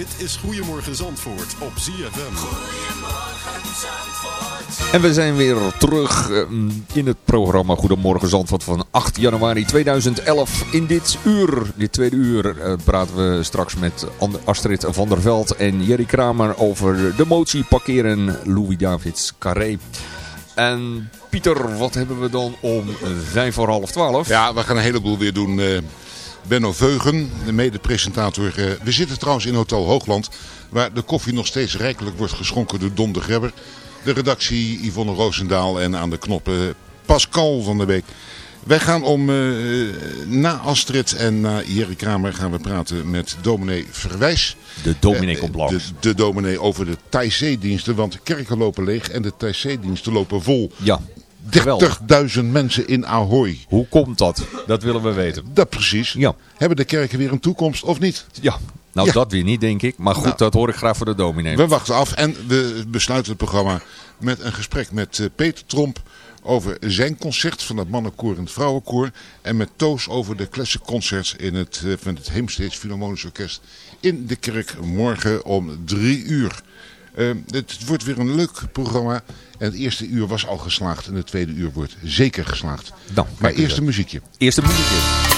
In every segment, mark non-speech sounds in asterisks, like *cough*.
Dit is Goedemorgen Zandvoort op ZFM. Goedemorgen Zandvoort. En we zijn weer terug ehm, in het programma Goedemorgen Zandvoort van 8 januari 2011. In dit uur, dit tweede uur, eh, praten we straks met Astrid van der Veld en Jerry Kramer over de motie parkeren Louis Davids Carré. En Pieter, wat hebben we dan om vijf voor half twaalf? Ja, we gaan een heleboel weer doen... Benno Veugen, de mede-presentator. Eh, we zitten trouwens in Hotel Hoogland, waar de koffie nog steeds rijkelijk wordt geschonken door Don de Grebber. De redactie Yvonne Roosendaal en aan de knoppen Pascal van der Beek. Wij gaan om, uh, na Astrid en na Jerry Kramer gaan we praten met dominee Verwijs. De dominee komt langs. De, de dominee over de Thaisee-diensten, want de kerken lopen leeg en de Thaisee-diensten lopen vol. Ja. 30.000 mensen in Ahoy. Hoe komt dat? Dat willen we weten. Dat precies. Ja. Hebben de kerken weer een toekomst of niet? Ja, nou dat weer niet denk ik. Maar goed, nou. dat hoor ik graag voor de dominee. We wachten af en we besluiten het programma met een gesprek met eh, Peter Tromp over zijn concert van het mannenkoor en het vrouwenkoor. En met Toos over de classic concerts in het, uh, van het Heemsteeds Philharmonisch Orkest in de kerk morgen om drie uur. Uh, het wordt weer een leuk programma. En het eerste uur was al geslaagd. En het tweede uur wordt zeker geslaagd. Nou, maar eerst een muziekje. Eerste muziekje.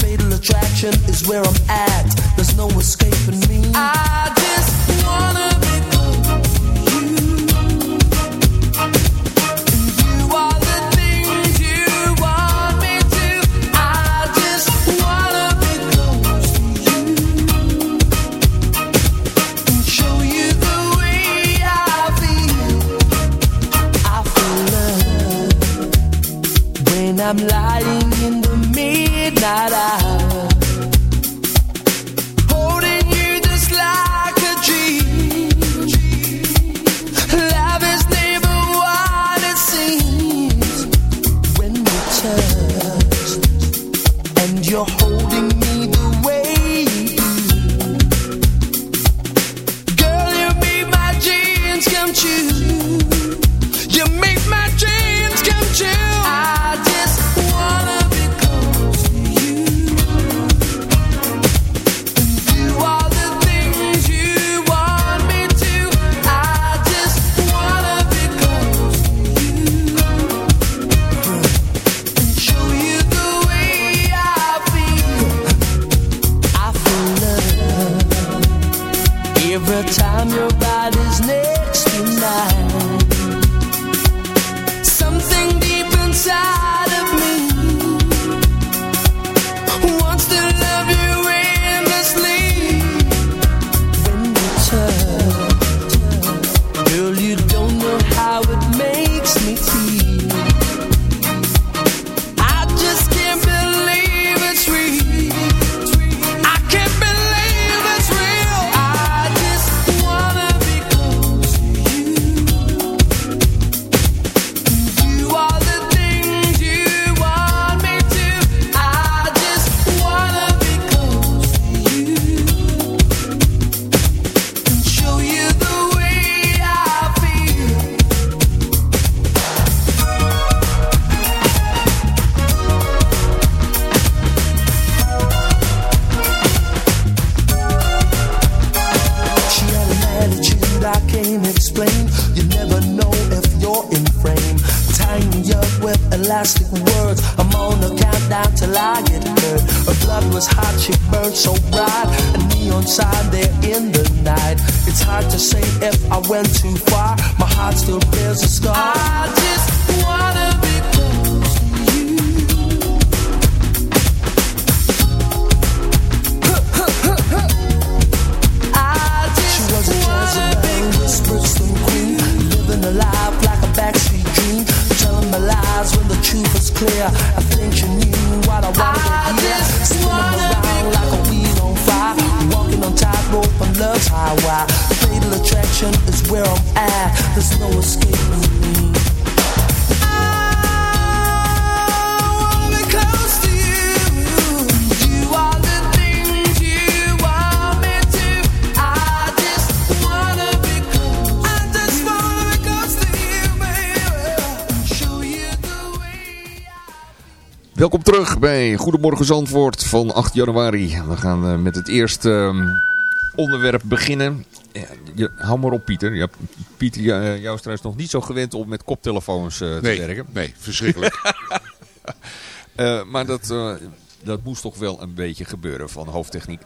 Fatal attraction is where I'm at. There's no escaping me. I just wanna. Goedemorgen Zandvoort van 8 januari. We gaan eh, met het eerste ehm, onderwerp beginnen. Ja, je, hou maar op Pieter. Ja, Pieter, ja, jou is trouwens nog niet zo gewend om met koptelefoons eh, te Nee, werken. nee, verschrikkelijk. *laughs* *laughs* Eh, maar dat, eh, dat moest toch wel een beetje gebeuren van hoofdtechniek.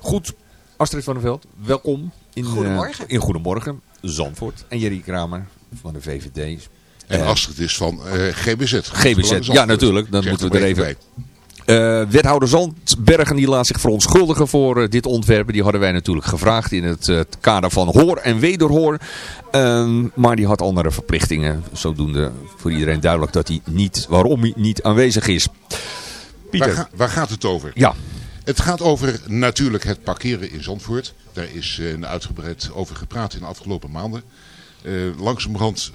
Goed, Astrid van der Veld, welkom in, eh, Goedemorgen. in Goedemorgen Zandvoort. En Jerry Kramer van de VVD. En Eh, Astrid is van eh, GBZ. GBZ, ja natuurlijk, dan moeten we er even even... bij. Eh, wethouder Zandbergen die laat zich verontschuldigen voor eh, dit ontwerp. Die hadden wij natuurlijk gevraagd in het eh, kader van hoor en wederhoor. Ehm, maar die had andere verplichtingen. Zodoende voor iedereen duidelijk dat hij niet, waarom hij niet aanwezig is. Waar, Pieter, ga- waar gaat het over? ja, Het gaat over natuurlijk het parkeren in Zandvoort. Daar is uitgebreid over gepraat in de afgelopen maanden. Langzamerhand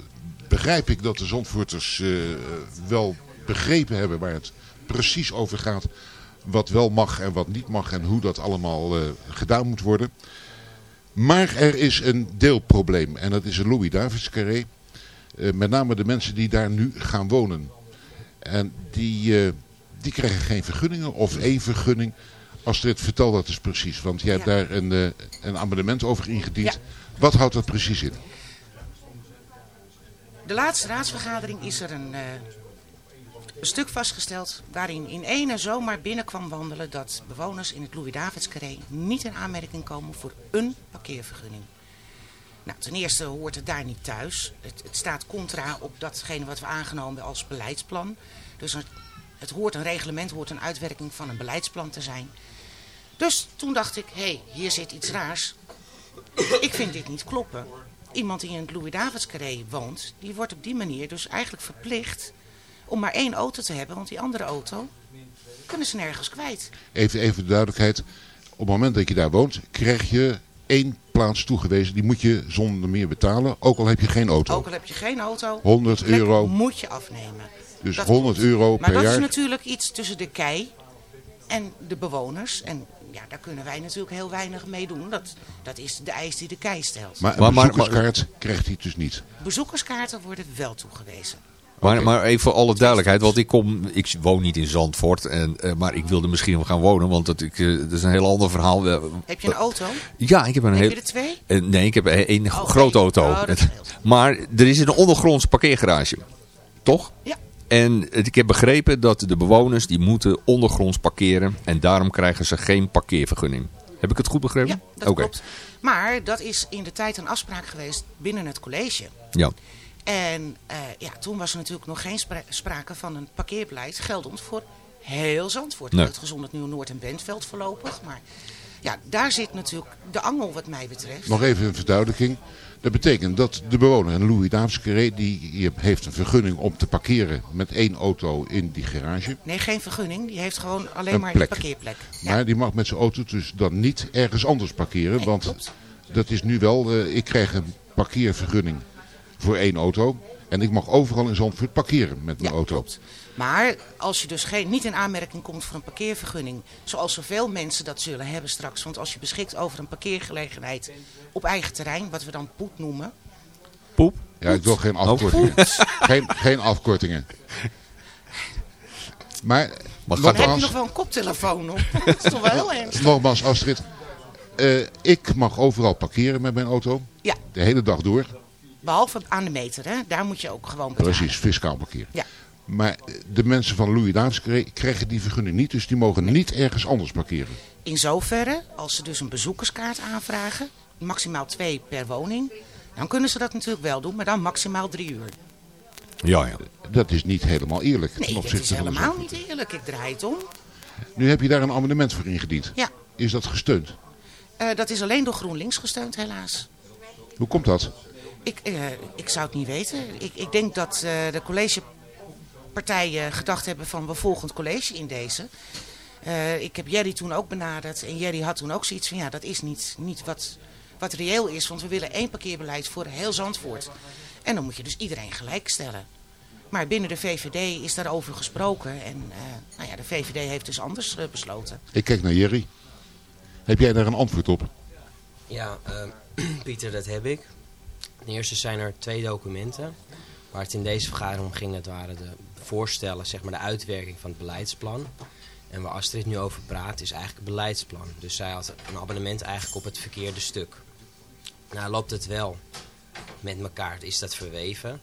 begrijp ik dat de Zandvoorters wel begrepen hebben waar het precies over gaat. Wat wel mag en wat niet mag en hoe dat allemaal eh, gedaan moet worden. Maar er is een deelprobleem en dat is een Louis Davids carré. Eh, met name de mensen die daar nu gaan wonen. En die, eh, die krijgen geen vergunningen of één vergunning. Astrid, vertel dat eens precies. Want jij hebt Ja. daar een, een amendement over ingediend. Ja. Wat houdt dat precies in? De laatste raadsvergadering is er een, een stuk vastgesteld waarin in ene zomaar binnenkwam wandelen dat bewoners in het Louis-Davids carré niet in aanmerking komen voor een parkeervergunning. Nou, ten eerste hoort het daar niet thuis. Het, het staat contra op datgene wat we aangenomen als beleidsplan. Dus het, het hoort een reglement, hoort een uitwerking van een beleidsplan te zijn. Dus toen dacht ik, hé, hey, hier zit iets raars. Ik vind dit niet kloppen. Iemand die in het Louis-Davids carré woont, die wordt op die manier dus eigenlijk verplicht om maar één auto te hebben. Want die andere auto kunnen ze nergens kwijt. Even, even de duidelijkheid. Op het moment dat je daar woont, krijg je één plaats toegewezen. Die moet je zonder meer betalen. Ook al heb je geen auto. Ook al heb je geen auto, 100 die plek euro. moet je afnemen. Dus Dat 100 klopt. euro Maar per dat jaar. is natuurlijk iets tussen de kei en de bewoners. En ja, daar kunnen wij natuurlijk heel weinig mee doen. Dat, dat is de eis die de kei stelt. Maar een Maar- maar- bezoekerskaart krijgt hij dus niet. Bezoekerskaarten worden wel toegewezen. Maar, maar even voor alle duidelijkheid, want ik, kom, ik woon niet in Zandvoort, en, eh, maar ik wilde misschien wel gaan wonen, want dat, ik, eh, dat is een heel ander verhaal. Heb je een auto? Ja, ik heb een Heb heel... je er twee? Eh, nee, ik heb een, een Oh, grote één. auto. Oh, *laughs* maar er is een ondergrondse parkeergarage. Toch? Ja. En ik heb begrepen dat de bewoners die moeten ondergronds parkeren. En daarom krijgen ze geen parkeervergunning. Heb ik het goed begrepen? Ja, dat Oké. klopt. Maar dat is in de tijd een afspraak geweest binnen het college. Ja. En eh, ja, toen was er natuurlijk nog geen spra- sprake van een parkeerbeleid geldend voor heel Zandvoort. Nee. Uitgezonderd Nieuw-Noord en Bentveld voorlopig. Maar ja, daar zit natuurlijk de angel wat mij betreft. Nog even een verduidelijking. Dat betekent dat de bewoner Louis Carré, die heeft een vergunning om te parkeren met één auto in die garage. Nee, geen vergunning. Die heeft gewoon alleen Een maar een parkeerplek. Ja. Maar die mag met zijn auto dus dan niet ergens anders parkeren. Nee, want klopt. dat is nu wel, eh, ik krijg een parkeervergunning voor één auto. En ik mag overal in Zandvoort parkeren met mijn Ja, auto. klopt. Maar als je dus geen, niet in aanmerking komt voor een parkeervergunning, zoals zoveel mensen dat zullen hebben straks. Want als je beschikt over een parkeergelegenheid op eigen terrein, wat we dan poet noemen. Poep. Ja, ik wil geen afkortingen. *laughs* geen, geen afkortingen. Maar, Maar Dan heb je nog wel een koptelefoon op. *laughs* dat is toch wel heel ernstig. nogmaals Astrid. eh, ik mag overal parkeren met mijn auto. Ja, De hele dag door. Behalve aan de meter, hè? daar moet je ook gewoon betalen. Precies, fiscaal parkeren. Ja. Maar eh, de mensen van Louis Davids krijgen die vergunning niet. Dus die mogen niet ergens anders parkeren. In zoverre, als ze dus een bezoekerskaart aanvragen, maximaal twee per woning, dan kunnen ze dat natuurlijk wel doen, maar dan maximaal drie uur. Ja, ja. Dat is niet helemaal eerlijk. ten Nee, dat is helemaal niet eerlijk. Ik draai het om. Nu heb je daar een amendement voor ingediend. Ja, Is dat gesteund? eh, dat is alleen door GroenLinks gesteund helaas. Hoe komt dat? Ik, eh, ik zou het niet weten. Ik, ik denk dat eh, de collegepartijen gedacht hebben van we volgen het college in deze. Eh, ik heb Jerry toen ook benaderd en Jerry had toen ook zoiets van ja dat is niet, niet wat, wat reëel is. Want we willen één parkeerbeleid voor heel Zandvoort. En dan moet je dus iedereen gelijk stellen. Maar binnen de VVD is daarover gesproken en eh, nou ja, de VVD heeft dus anders eh, besloten. Ik kijk naar Jerry. Heb jij daar een antwoord op? Ja, ehm, *clears throat* Pieter, dat heb ik. Ten eerste zijn er twee documenten. Waar het in deze vergadering om ging, dat waren de voorstellen, zeg maar de uitwerking van het beleidsplan. En waar Astrid nu over praat, is eigenlijk het beleidsplan. Dus zij had een abonnement eigenlijk op het verkeerde stuk. Nou loopt het wel met elkaar, is dat verweven.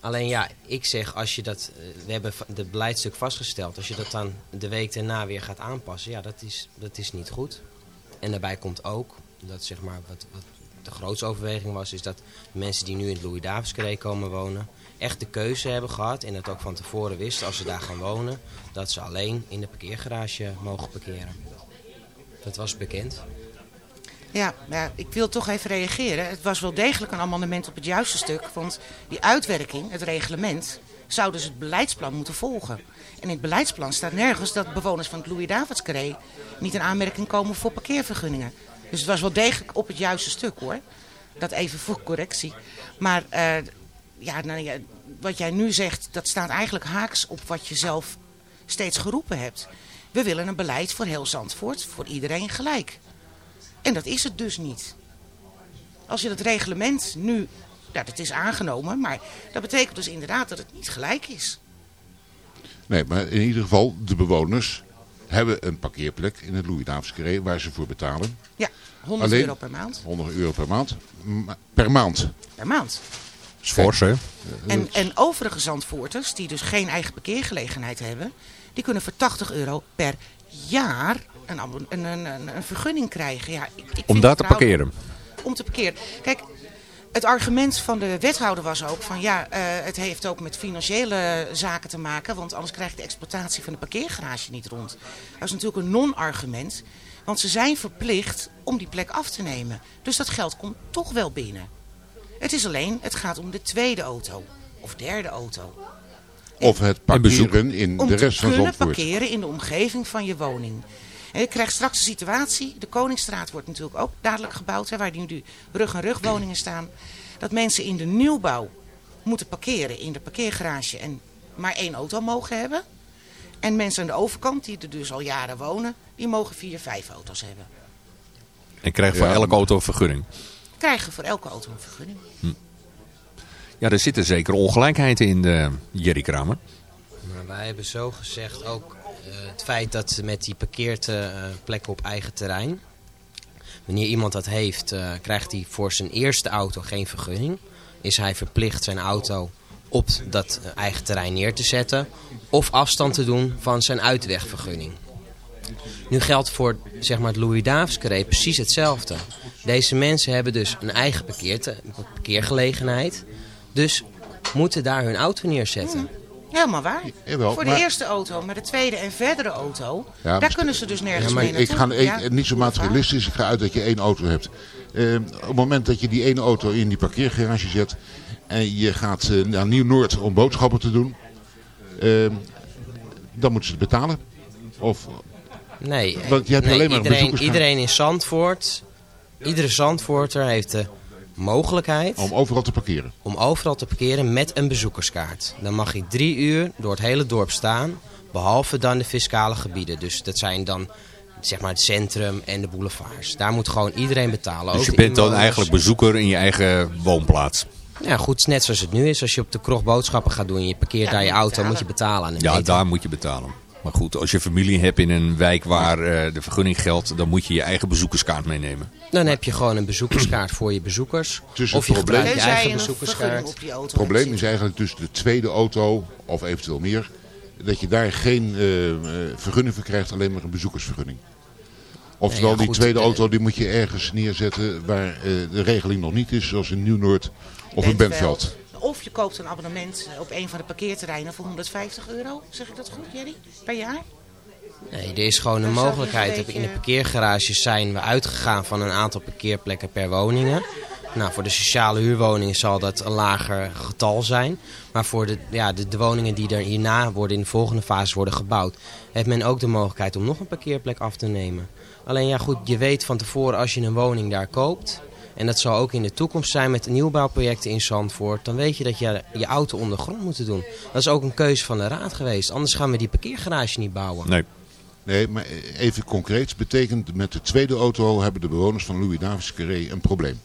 Alleen ja, ik zeg, als je dat, eh, we hebben het beleidstuk vastgesteld. Als je dat dan de week daarna weer gaat aanpassen, ja, dat is, dat is niet goed. En daarbij komt ook, dat zeg maar wat, wat de grootste overweging was, is dat mensen die nu in het Louis Davids Carré komen wonen, echt de keuze hebben gehad en het ook van tevoren wisten als ze daar gaan wonen, dat ze alleen in de parkeergarage mogen parkeren. Dat was bekend. Ja, ja, ik wil toch even reageren. Het was wel degelijk een amendement op het juiste stuk. Want die uitwerking, het reglement, zou dus het beleidsplan moeten volgen. En in het beleidsplan staat nergens dat bewoners van het Louis Davids Carré niet in aanmerking komen voor parkeervergunningen. Dus het was wel degelijk op het juiste stuk hoor. Dat even voor correctie. Maar eh, ja, nou, ja, wat jij nu zegt, dat staat eigenlijk haaks op wat je zelf steeds geroepen hebt. We willen een beleid voor heel Zandvoort, voor iedereen gelijk. En dat is het dus niet. Als je dat reglement nu, dat is aangenomen, maar dat betekent dus inderdaad dat het niet gelijk is. Nee, maar in ieder geval, de bewoners hebben een parkeerplek in het Louis Carré waar ze voor betalen. Ja, 100 Alleen- euro per maand. 100 euro per maand. Ma- Per maand. Per maand. is fors, hè? En, en overige Zandvoorters, die dus geen eigen parkeergelegenheid hebben, die kunnen voor 80 euro per jaar een, een, een, een, vergunning krijgen. Ja, ik, ik Om daar te parkeren. om te parkeren. Kijk, het argument van de wethouder was ook van ja, eh, het heeft ook met financiële zaken te maken, want anders krijg je de exploitatie van de parkeergarage niet rond. Dat is natuurlijk een non-argument, want ze zijn verplicht om die plek af te nemen. Dus dat geld komt toch wel binnen. Het is alleen, het gaat om de tweede auto of derde auto. Of het parkeren in Om de rest van kunnen Zandvoort. parkeren in de omgeving van je woning. En je krijgt straks de situatie, de Koningsstraat wordt natuurlijk ook dadelijk gebouwd, hè, waar nu die rug-en-rug woningen staan. Dat mensen in de nieuwbouw moeten parkeren in de parkeergarage en maar één auto mogen hebben. En mensen aan de overkant, die er dus al jaren wonen, die mogen vier, vijf auto's hebben. En krijg voor Ja, elke auto een vergunning. Krijgen voor elke auto een vergunning. Ja, er zitten zeker ongelijkheid in, de Jerry Kramer. Maar wij hebben zo gezegd ook eh, het feit dat ze met die parkeerplekken op eigen terrein. Wanneer iemand dat heeft, eh, krijgt hij voor zijn eerste auto geen vergunning. Is hij verplicht zijn auto op dat eh, eigen terrein neer te zetten. Of afstand te doen van zijn uitwegvergunning. Nu geldt voor zeg maar, het Louis Davids precies hetzelfde. Deze mensen hebben dus een eigen parkeergelegenheid. Dus moeten daar hun auto neerzetten. Helemaal waar. Jawel, Voor de maar- eerste auto, maar de tweede en verdere auto, Ja, daar kunnen ze dus nergens Ja, maar mee ik naartoe. ga Ja, niet zo materialistisch. Ik ga uit dat je één auto hebt. Eh, op het moment dat je die ene auto in die parkeergarage zet en je gaat eh, naar Nieuw-Noord om boodschappen te doen, eh, dan moeten ze het betalen. Of, Nee, Want je hebt nee, alleen maar een iedereen, bezoekerskaart. iedereen in Zandvoort, iedere Zandvoorter heeft de mogelijkheid om overal te parkeren. om overal te parkeren met een bezoekerskaart. Dan mag je drie uur door het hele dorp staan, behalve dan de fiscale gebieden. Dus dat zijn dan zeg maar het centrum en de boulevards. Daar moet gewoon iedereen betalen. Dus je bent dan eigenlijk bezoeker in je eigen woonplaats. Ja, goed, net zoals het nu is. Als je op de kroeg boodschappen gaat doen en je parkeert Ja, daar je auto, betalen. moet je betalen aan de Ja, meter. daar moet je betalen. Maar goed, als je familie hebt in een wijk waar eh, de vergunning geldt, dan moet je je eigen bezoekerskaart meenemen. Dan heb je gewoon een bezoekerskaart voor je bezoekers. Dus of je probleem- gebruikt je eigen bezoekerskaart. Het probleem is eigenlijk dus de tweede auto, of eventueel meer, dat je daar geen eh, eh, vergunning voor krijgt, alleen maar een bezoekersvergunning. Oftewel, Nee, ja, die tweede auto die moet je ergens neerzetten waar eh, de regeling nog niet is, zoals in Nieuw-Noord of in Bentveld. Of je koopt een abonnement op een van de parkeerterreinen voor 150 euro. Zeg ik dat goed, Jerry? Per jaar? Nee, er is gewoon een mogelijkheid. een In de parkeergarages zijn we uitgegaan van een aantal parkeerplekken per woningen. Nou, voor de sociale huurwoningen zal dat een lager getal zijn. Maar voor de, ja, de, de woningen die er hierna worden in de volgende fase worden gebouwd, heeft men ook de mogelijkheid om nog een parkeerplek af te nemen. Alleen ja goed, je weet van tevoren als je een woning daar koopt, en dat zal ook in de toekomst zijn met nieuwbouwprojecten in Zandvoort, dan weet je dat je je auto ondergrond moet doen. Dat is ook een keuze van de raad geweest, anders gaan we die parkeergarage niet bouwen. Nee. Nee, maar even concreet, betekent met de tweede auto hebben de bewoners van Louis Davids Carré een probleem.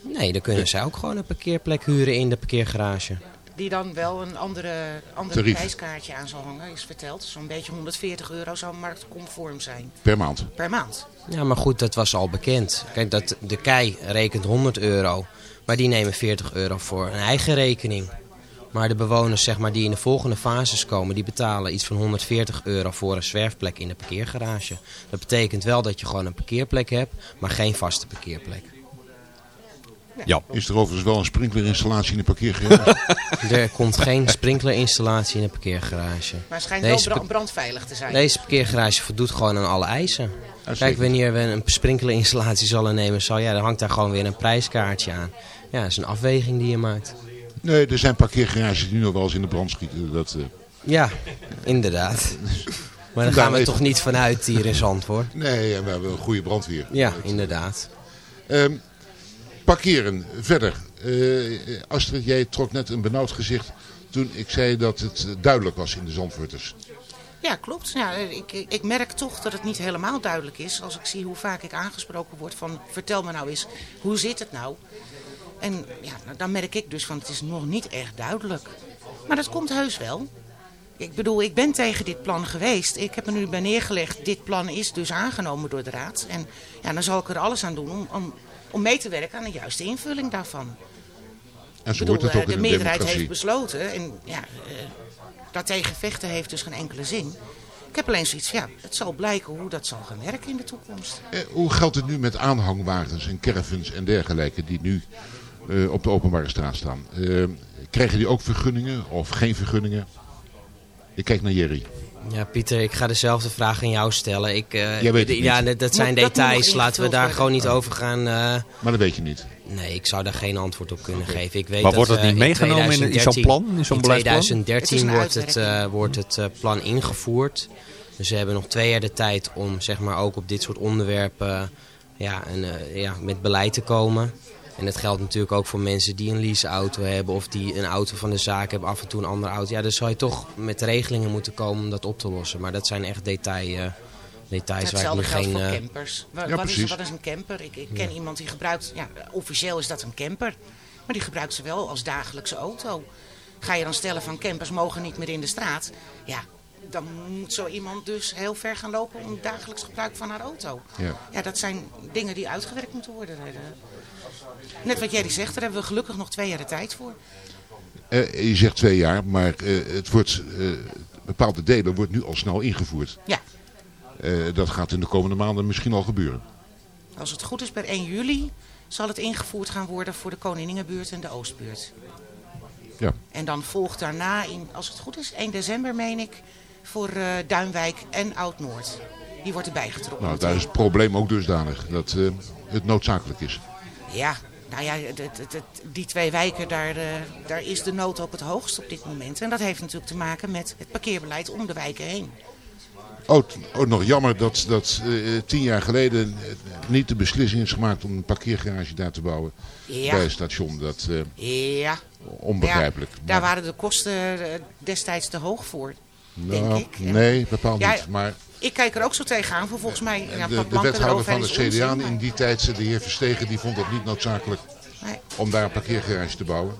Nee, dan kunnen zij ook gewoon een parkeerplek huren in de parkeergarage. Die dan wel een andere, andere Tarief. prijskaartje aan zal hangen, is verteld. Zo'n beetje 140 euro zou marktconform zijn Per maand. per maand. Ja, maar goed, dat was al bekend. Kijk, dat, de KEI rekent 100 euro, maar die nemen 40 euro voor een eigen rekening. Maar de bewoners zeg maar, die in de volgende fases komen, die betalen iets van 140 euro voor een zwerfplek in de parkeergarage. Dat betekent wel dat je gewoon een parkeerplek hebt, maar geen vaste parkeerplek. Ja. Is er overigens wel een sprinklerinstallatie in de parkeergarage? *laughs* Er komt geen sprinklerinstallatie in de parkeergarage. Maar het schijnt Deze wel brandveilig te zijn. Deze parkeergarage voldoet gewoon aan alle eisen. Kijk, wanneer we een sprinklerinstallatie zullen nemen, zal, ja, dan hangt daar gewoon weer een prijskaartje aan. Ja, dat is een afweging die je maakt. Nee, er zijn parkeergarages die nog wel eens in de brand schieten. Dat, eh, Ja, inderdaad. *laughs* Maar daar Vandaar gaan we even- toch niet vanuit hier in Zandvoort. nee, en we hebben een goede brandweer. Ja, inderdaad. Ehm, parkeren, verder. Eh, Astrid, jij trok net een benauwd gezicht toen ik zei dat het eh, duidelijk was in de Zandvoorters. Ja, klopt. Ja, ik, ik- merk toch dat het niet helemaal duidelijk is. Als ik zie hoe vaak ik aangesproken word van... vertel me nou eens, hoe zit het nou? En ja, nou, dan merk ik dus van het is nog niet echt duidelijk. Maar dat komt heus wel. Ik bedoel, ik ben tegen dit plan geweest. Ik heb er nu bij neergelegd, dit plan is dus aangenomen door de raad. En ja, dan zal ik er alles aan doen om, om, om mee te werken aan de juiste invulling daarvan. En Ik zo bedoel, wordt het eh, ook de in een meerderheid democratie. heeft besloten. En ja, eh, daartegen vechten heeft dus geen enkele zin. Ik heb alleen zoiets ja, het zal blijken hoe dat zal gaan werken in de toekomst. Eh, hoe geldt het nu met aanhangwagens en caravans en dergelijke die nu eh, op de openbare straat staan? Eh, krijgen die ook vergunningen of geen vergunningen? Ik kijk naar Jerry. Ja, Pieter, ik ga dezelfde vraag aan jou stellen. Ik, eh, Jij weet het ja, dat, dat zijn dat details. Laten we daar gewoon niet over gaan. eh, Maar dat weet je niet. nee, ik zou daar geen antwoord op kunnen geven. Ik weet Maar dat, wordt dat eh, niet meegenomen in- in zo'n 2013 plan, in zo'n in beleidsplan? 2013 Het is een wordt het, eh, wordt het eh, plan ingevoerd. Dus we hebben nog twee jaar de tijd om zeg maar, ook op dit soort onderwerpen ja, een, eh, ja, met beleid te komen. En dat geldt natuurlijk ook voor mensen die een leaseauto hebben of die een auto van de zaak hebben, af en toe een andere auto. Ja, dan zou je toch met regelingen moeten komen om dat op te lossen. Maar dat zijn echt detail, eh, details waar ik Hetzelfde nu geldt geen... voor eh, campers. Wa- Ja, wat, is, precies. wat is een camper? Ik, ik ken iemand die gebruikt, ja, officieel is dat een camper. Maar die gebruikt ze wel als dagelijkse auto. Ga je dan stellen van campers mogen niet meer in de straat? Ja, dan moet zo iemand dus heel ver gaan lopen om dagelijks gebruik van haar auto. Ja. Ja, dat zijn dingen die uitgewerkt moeten worden. Net wat Jerry zegt, daar hebben we gelukkig nog twee jaar de tijd voor. Eh, je zegt twee jaar, maar eh, het wordt, eh, bepaalde delen wordt nu al snel ingevoerd. Ja, dat gaat in de komende maanden misschien al gebeuren. Als het goed is, per 1 juli zal het ingevoerd gaan worden voor de Koninginnebuurt en de Oostbuurt. Ja. En dan volgt daarna, in, als het goed is, 1 december meen ik, voor Duinwijk en Oud-Noord. Die wordt erbij getrokken. Nou, daar is het probleem ook dusdanig dat het noodzakelijk is. Ja, nou ja, die twee wijken, daar, uh, daar is de nood ook het hoogst op dit moment. En dat heeft natuurlijk te maken met het parkeerbeleid om de wijken heen. Ook, ook nog jammer dat, dat uh, tien jaar geleden niet de beslissing is gemaakt om een parkeergarage daar te bouwen ja. bij het station. Dat, uh, ja. Onbegrijpelijk. Ja, daar waren de kosten destijds te hoog voor, nou, denk ik. Nee, bepaald ja, niet. Maar ik kijk er ook zo tegenaan, voor volgens mij... Ja, de, de wethouder van de CDA in die tijd, de heer Verstegen, die vond het niet noodzakelijk nee. om daar een parkeergarage te bouwen.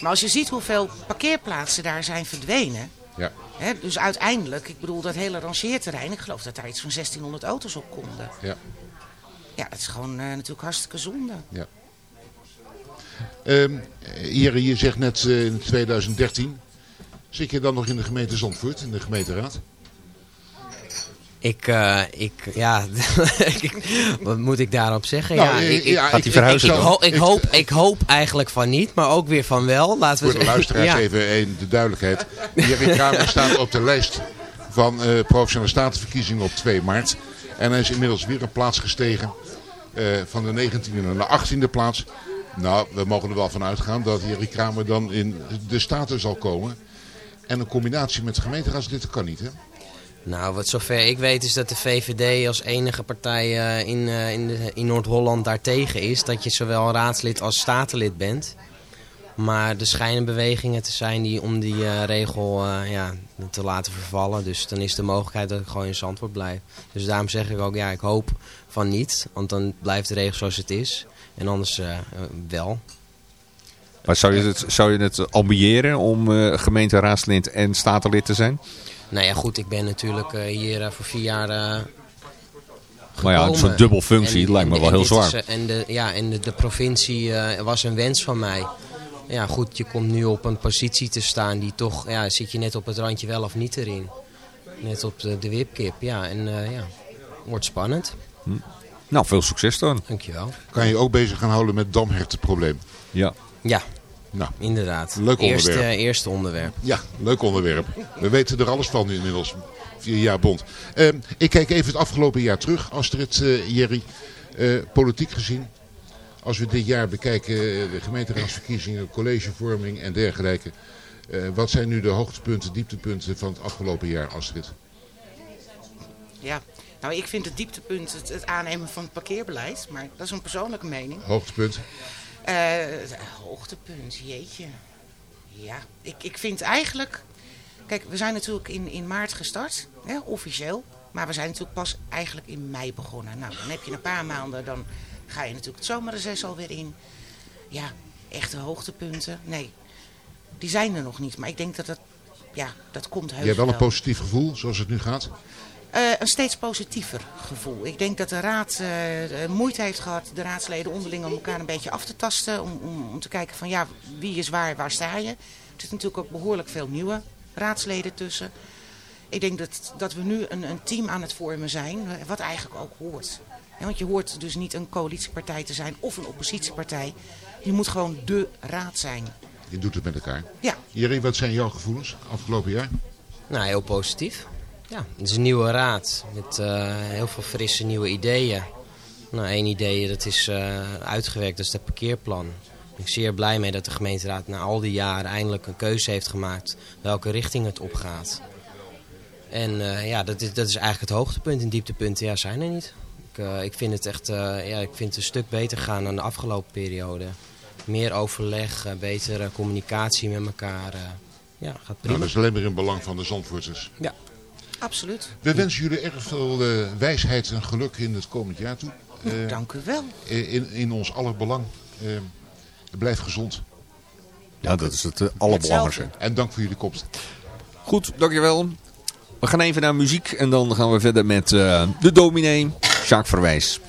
Maar als je ziet hoeveel parkeerplaatsen daar zijn verdwenen... Ja. Hè, dus uiteindelijk, ik bedoel dat hele rangeerterrein, ik geloof dat daar iets van 1600 auto's op konden. Ja. Ja, het is gewoon uh, natuurlijk hartstikke zonde. Ja. Um, Jere, je zegt net uh, in 2013, zit je dan nog in de gemeente Zandvoort, in de gemeenteraad? Ik, uh, ik, ja, *laughs* wat moet ik daarop zeggen? Nou, ja, ik, ja, gaat hij verhuizen ik, ik, ho ik, hoop, ik hoop eigenlijk van niet, maar ook weer van wel. Laten we Voor de luisteraars ja. even een, de duidelijkheid. Jerry Kramer *laughs* staat op de lijst van uh, Provinciale Statenverkiezingen op 2 maart. En hij is inmiddels weer een plaats gestegen. Uh, van de 19e naar de 18e plaats. Nou, we mogen er wel van uitgaan dat Jerry Kramer dan in de Staten zal komen. En een combinatie met gemeenteraadslid kan niet, hè? Nou, wat zover ik weet is dat de VVD als enige partij uh, in, uh, in, in Noord-Holland daartegen is. Dat je zowel raadslid als statenlid bent. Maar er schijnen bewegingen te zijn die, om die uh, regel ja, te laten vervallen. Dus dan is de mogelijkheid dat ik gewoon in Zandvoort blijf. Dus daarom zeg ik ook, ja, ik hoop van niet. Want dan blijft de regel zoals het is. En anders wel. Maar zou je het, zou je het ambiëren om gemeenteraadslid en statenlid te zijn? Nou ja, goed, ik ben natuurlijk uh, hier uh, voor vier jaar uh, Maar ja, zo'n dubbel functie en, lijkt me en, wel heel zwaar. Is, en de, ja, en de, de provincie was een wens van mij. Ja, goed, je komt nu op een positie te staan die toch, ja, zit je net op het randje wel of niet erin. Net op de, de wipkip, ja, en ja, wordt spannend. Hm. Nou, veel succes dan. Dankjewel. Kan je ook bezig gaan houden met het damhertenprobleem? Ja. Ja, nou, inderdaad. Leuk eerste, onderwerp. Eerste onderwerp. Ja, leuk onderwerp. We weten er alles van nu inmiddels. Vier jaar bond. Uh, ik kijk even het afgelopen jaar terug, Astrid, uh, Jerry. Uh, politiek gezien. Als we dit jaar bekijken, de gemeenteraadsverkiezingen, collegevorming en dergelijke. wat zijn nu de hoogtepunten, dieptepunten van het afgelopen jaar, Astrid? Ja, nou ik vind het dieptepunt het, het aannemen van het parkeerbeleid. Maar dat is een persoonlijke mening. Hoogtepunt? Uh, hoogtepunt, jeetje. Ja, ik, ik vind eigenlijk... Kijk, we zijn natuurlijk in, in maart gestart, hè, officieel. Maar we zijn natuurlijk pas eigenlijk in mei begonnen. Nou, dan heb je een paar maanden, dan ga je natuurlijk het zomerreces alweer in. Ja, echte hoogtepunten, nee. Die zijn er nog niet, maar ik denk dat dat, ja, dat komt heus Je hebt wel een positief gevoel, zoals het nu gaat? Uh, een steeds positiever gevoel. Ik denk dat de raad uh, moeite heeft gehad, de raadsleden onderling om elkaar een beetje af te tasten. Om, om, om te kijken van ja, wie is waar, waar sta je. Er zitten natuurlijk ook behoorlijk veel nieuwe raadsleden tussen. Ik denk dat, dat we nu een, een team aan het vormen zijn, wat eigenlijk ook hoort. Ja, want je hoort dus niet een coalitiepartij te zijn of een oppositiepartij. Je moet gewoon de raad zijn. Je doet het met elkaar. Ja. Jerry, wat zijn jouw gevoelens afgelopen jaar? Nou, heel positief. Ja, het is een nieuwe raad met uh, heel veel frisse nieuwe ideeën. Nou, één idee dat is uh, uitgewerkt, dat is het parkeerplan. Ik ben zeer blij mee dat de gemeenteraad na al die jaren eindelijk een keuze heeft gemaakt welke richting het opgaat. En uh, ja, dat is, dat is eigenlijk het hoogtepunt. En dieptepunten ja, zijn er niet. Ik, ik vind het echt ja, ik vind het een stuk beter gaan dan de afgelopen periode. Meer overleg, betere communicatie met elkaar. ja, gaat prima. Nou, dat is alleen maar in belang van de Zandvoorters. Ja. Absoluut. We wensen jullie erg veel uh, wijsheid en geluk in het komend jaar toe. Uh, Dank u wel. In, in ons aller belang. Uh, blijf gezond. Ja, dat is het allerbelangrijkste. En dank voor jullie komst. Goed, dankjewel. We gaan even naar muziek en dan gaan we verder met de dominee, Jacques Verwijs.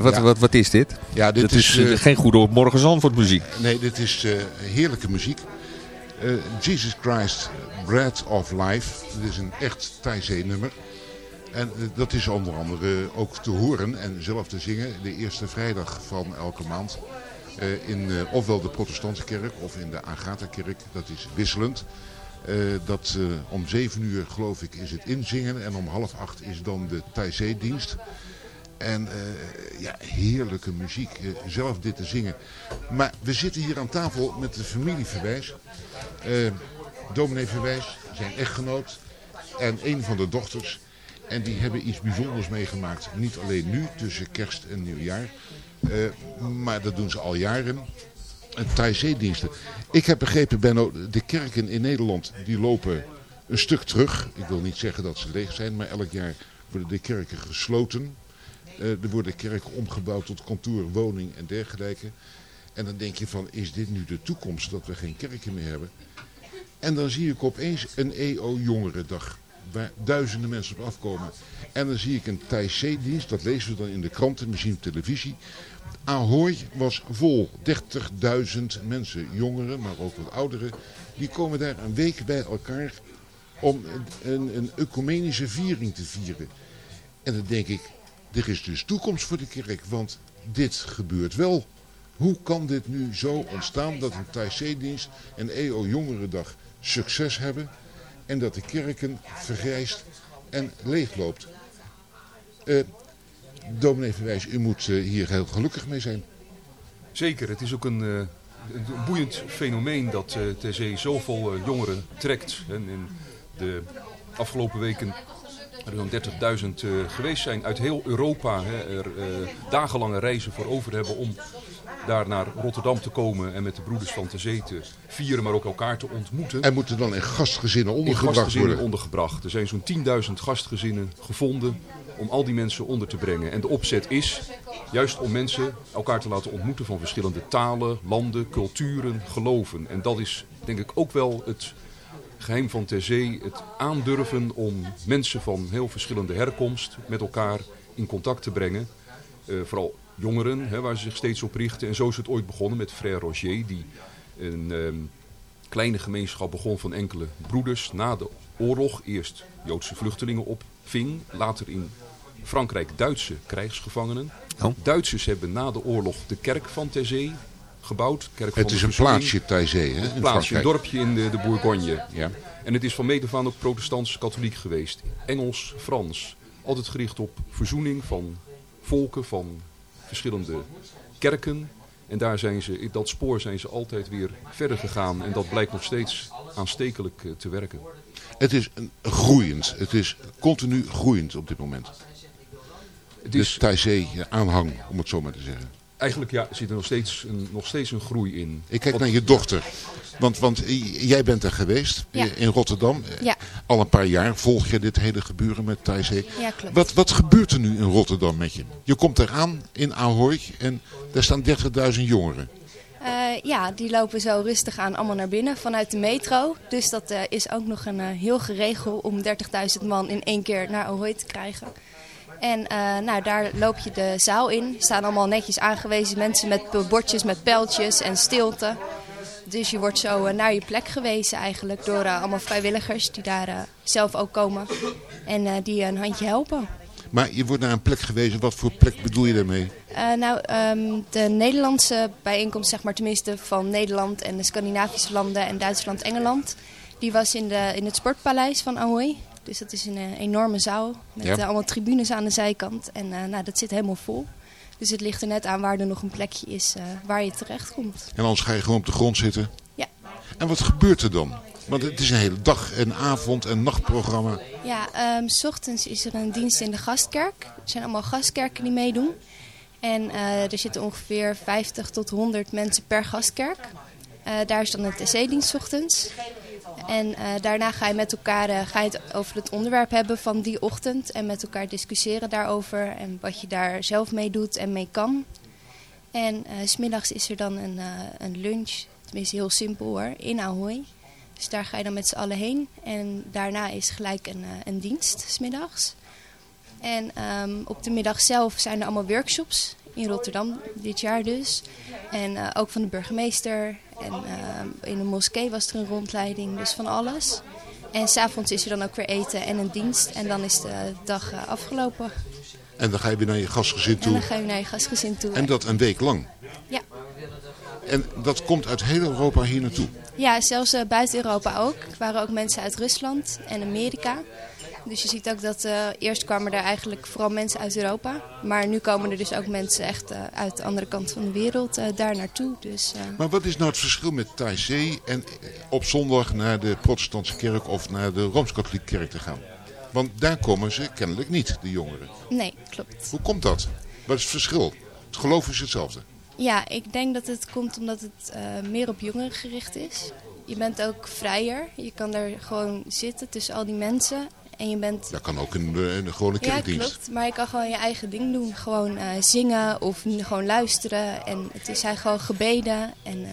Wat, Ja. wat, wat is dit? Ja, dit is, is eh, eh, geen goede morgen Zandvoort muziek. Nee, dit is eh, heerlijke muziek. Jesus Christ, Bread of Life. Dit is een echt Thaise nummer. En dat is onder andere ook te horen en zelf te zingen de eerste vrijdag van elke maand. in ofwel de protestantse kerk of in de Agatha-kerk. Dat is wisselend. Dat om zeven uur geloof ik is het inzingen en om half acht is dan de Thaise-dienst. En ja, heerlijke muziek. eh, zelf dit te zingen. Maar we zitten hier aan tafel met de familie Verwijs. Eh dominee Verwijs, zijn echtgenoot en een van de dochters. En die hebben iets bijzonders meegemaakt. Niet alleen nu, tussen kerst en nieuwjaar. eh, maar dat doen ze al jaren. Een Thaise-diensten. Ik heb begrepen, Benno, de kerken in Nederland die lopen een stuk terug. Ik wil niet zeggen dat ze leeg zijn, maar elk jaar worden de kerken gesloten. Eh, er worden kerken omgebouwd tot kantoor, woning en dergelijke. En dan denk je van, is dit nu de toekomst dat we geen kerken meer hebben? En dan zie ik opeens een EO-jongerendag. Waar duizenden mensen op afkomen. En dan zie ik een Thaise-dienst, dat lezen we dan in de kranten, misschien op televisie. Ahoy was vol. 30.000 mensen, jongeren, maar ook wat ouderen. Die komen daar een week bij elkaar om een, een, een ecumenische viering te vieren. En dan denk ik, er is dus toekomst voor de kerk, want dit gebeurt wel. Hoe kan dit nu zo ontstaan dat een Thaise-dienst en EO Jongerendag succes hebben en dat de kerken vergrijst en leegloopt? Eh dominee Verwijs, u moet eh, hier heel gelukkig mee zijn. Zeker, het is ook een, eh, een boeiend fenomeen dat eh TC zoveel jongeren trekt. En in de afgelopen weken er zo'n 30.000 eh, geweest zijn uit heel Europa. Hè, er eh, dagenlange reizen voor over hebben om daar naar Rotterdam te komen en met de broeders van te vieren, maar ook elkaar te ontmoeten. En moeten dan in gastgezinnen in ondergebracht gastgezinnen worden. ondergebracht. Er zijn zo'n 10.000 gastgezinnen gevonden om al die mensen onder te brengen. En de opzet is juist om mensen elkaar te laten ontmoeten van verschillende talen, landen, culturen, geloven. En dat is denk ik ook wel het geheim van TC, het aandurven om mensen van heel verschillende herkomst met elkaar in contact te brengen. Eh, vooral jongeren, hè, waar ze zich steeds op richten. En zo is het ooit begonnen met Frère Roger, die een ehm, kleine gemeenschap begon van enkele broeders na de oorlog. Eerst Joodse vluchtelingen opving, later in Frankrijk Duitse krijgsgevangenen. Oh. Duitsers hebben na de oorlog de kerk van Terzee gebouwd. Kerk van Het de is een plaatsje Thaise, hè? Een plaatsje, een dorpje in de, de Bourgogne. Ja. En het is van meet af aan ook protestants-katholiek geweest. Engels, Frans. Altijd gericht op verzoening van volken, van verschillende kerken. En daar zijn ze, in dat spoor zijn ze altijd weer verder gegaan. En dat blijkt nog steeds aanstekelijk eh, te werken. Het is groeiend. Het is continu groeiend op dit moment. Het De is Thaise aanhang, om het zo maar te zeggen. Eigenlijk, ja, zit er nog steeds een, nog steeds een groei in. Ik kijk Wat- naar je dochter. Want, want j- jij bent er geweest Ja. eh, in Rotterdam. Eh, Ja. Al een paar jaar volg je dit hele gebeuren met Thaise. Ja, klopt. Wat, wat gebeurt er nu in Rotterdam met je? Je komt eraan in Ahoy en daar staan 30.000 jongeren. Eh, ja, die lopen zo rustig aan allemaal naar binnen vanuit de metro. Dus dat eh, is ook nog een eh, heel geregel om 30.000 man in één keer naar Ahoy te krijgen. En eh, nou, daar loop je de zaal in. Er staan allemaal netjes aangewezen mensen met bordjes met pijltjes en stilte. Dus je wordt zo eh, naar je plek gewezen eigenlijk door eh, allemaal vrijwilligers die daar zelf ook komen. En die je een handje helpen. Maar je wordt naar een plek gewezen. Wat voor plek bedoel je daarmee? Nou, ehm, de Nederlandse bijeenkomst, zeg maar tenminste van Nederland en de Scandinavische landen en Duitsland, Engeland, die was in, de, in het Sportpaleis van Ahoy. Dus dat is een eh, enorme zaal met Ja. eh, allemaal tribunes aan de zijkant. En eh, nou, dat zit helemaal vol. Dus het ligt er net aan waar er nog een plekje is waar je terecht komt. En anders ga je gewoon op de grond zitten. Ja. En wat gebeurt er dan? Want het is een hele dag, en avond en nachtprogramma. Ja, ehm, s ochtends is er een dienst in de gastkerk. Er zijn allemaal gastkerken die meedoen. En er zitten ongeveer 50 tot 100 mensen per gastkerk. Daar is dan een TC-dienst 's ochtends. En eh, daarna ga je met elkaar eh, ga je het over het onderwerp hebben van die ochtend. En met elkaar discussiëren daarover. En wat je daar zelf mee doet en mee kan. En s smiddags is er dan een, een lunch. Tenminste heel simpel hoor, in Ahoy. Dus daar ga je dan met z'n allen heen. En daarna is gelijk een, een dienst, smiddags. En ehm, op de middag zelf zijn er allemaal workshops in Rotterdam, dit jaar dus. En ook van de burgemeester. En eh, in de moskee was er een rondleiding, dus van alles. En s'avonds is er dan ook weer eten en een dienst. En dan is de dag eh, afgelopen. En dan ga je weer naar je gastgezin En toe. dan ga je naar je gastgezin toe. En dat een week lang. Ja. En dat komt uit heel Europa hier naartoe. Ja, zelfs eh, buiten Europa ook. Er waren ook mensen uit Rusland en Amerika. Dus je ziet ook dat eh, eerst kwamen er eigenlijk vooral mensen uit Europa. Maar nu komen er dus ook mensen echt eh, uit de andere kant van de wereld eh, daar naartoe. Dus, Maar wat is nou het verschil met Taizé en op zondag naar de protestantse kerk of naar de Rooms-Katholieke kerk te gaan? Want daar komen ze kennelijk niet, de jongeren. nee, klopt. Hoe komt dat? Wat is het verschil? Het geloof is hetzelfde. Ja, ik denk dat het komt omdat het meer op jongeren gericht is. Je bent ook vrijer. Je kan er gewoon zitten tussen al die mensen. En je bent Dat kan ook in de, in de gewone Ja, kerkdienst. klopt. Maar je kan gewoon je eigen ding doen. Gewoon eh, zingen of gewoon luisteren. En het is- zijn gewoon gebeden. En eh,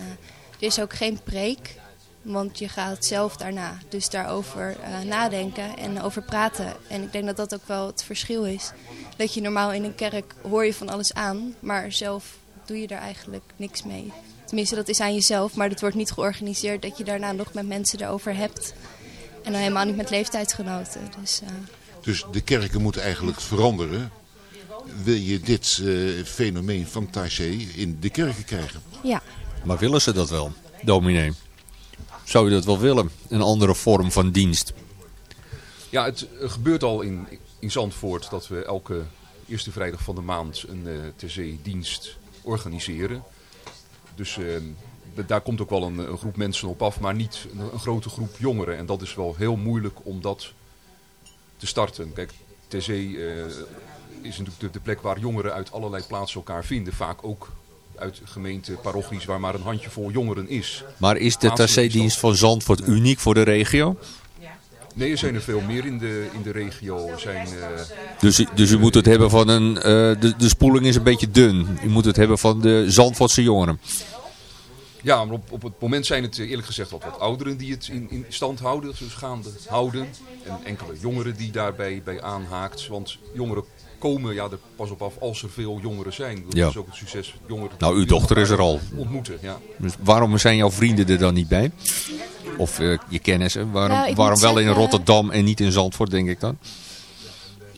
er is ook geen preek. Want je gaat zelf daarna dus daarover eh, nadenken en over praten. En ik denk dat dat ook wel het verschil is. Dat je normaal in een kerk hoor je van alles aan. Maar zelf doe je er eigenlijk niks mee. Tenminste, dat is aan jezelf. Maar het wordt niet georganiseerd dat je daarna nog met mensen erover hebt. En dan helemaal niet met leeftijdsgenoten. Dus... eh, Dus de kerken moeten eigenlijk veranderen. Wil je dit eh, fenomeen van Taizé in de kerken krijgen? Ja. Maar willen ze dat wel, dominee? Zou je dat wel willen? Een andere vorm van dienst? Ja, het eh, gebeurt al in, in Zandvoort dat we elke eerste vrijdag van de maand een uh, TC-dienst organiseren. Dus eh, d- daar komt ook wel een, een groep mensen op af, maar niet een, een grote groep jongeren. En dat is wel heel moeilijk om dat te starten. Kijk, TC eh, is natuurlijk de, de plek waar jongeren uit allerlei plaatsen elkaar vinden. Vaak ook uit gemeenten, parochies waar maar een handjevol jongeren is. Maar is de TC-dienst van Zandvoort uniek voor de regio? Nee, er zijn er veel meer in de, in de regio. Zijn, eh, Dus, dus je moet het hebben van een... eh, de, de spoeling is een beetje dun. Je moet het hebben van de Zandvoortse jongeren. Ja, maar op, op het moment zijn het eh, eerlijk gezegd wat, wat ouderen die het in, in stand houden, dus gaande houden. En enkele jongeren die daarbij bij aanhaakt. Want jongeren komen ja, er pas op af als er veel jongeren zijn. Dat Ja. is ook het succes. Jongeren Nou, uw dochter is er al. Ontmoeten, ja. Dus waarom zijn jouw vrienden er dan niet bij? Of eh, je kennissen? Waarom, Nou, waarom wel in Rotterdam en niet in Zandvoort, denk ik dan?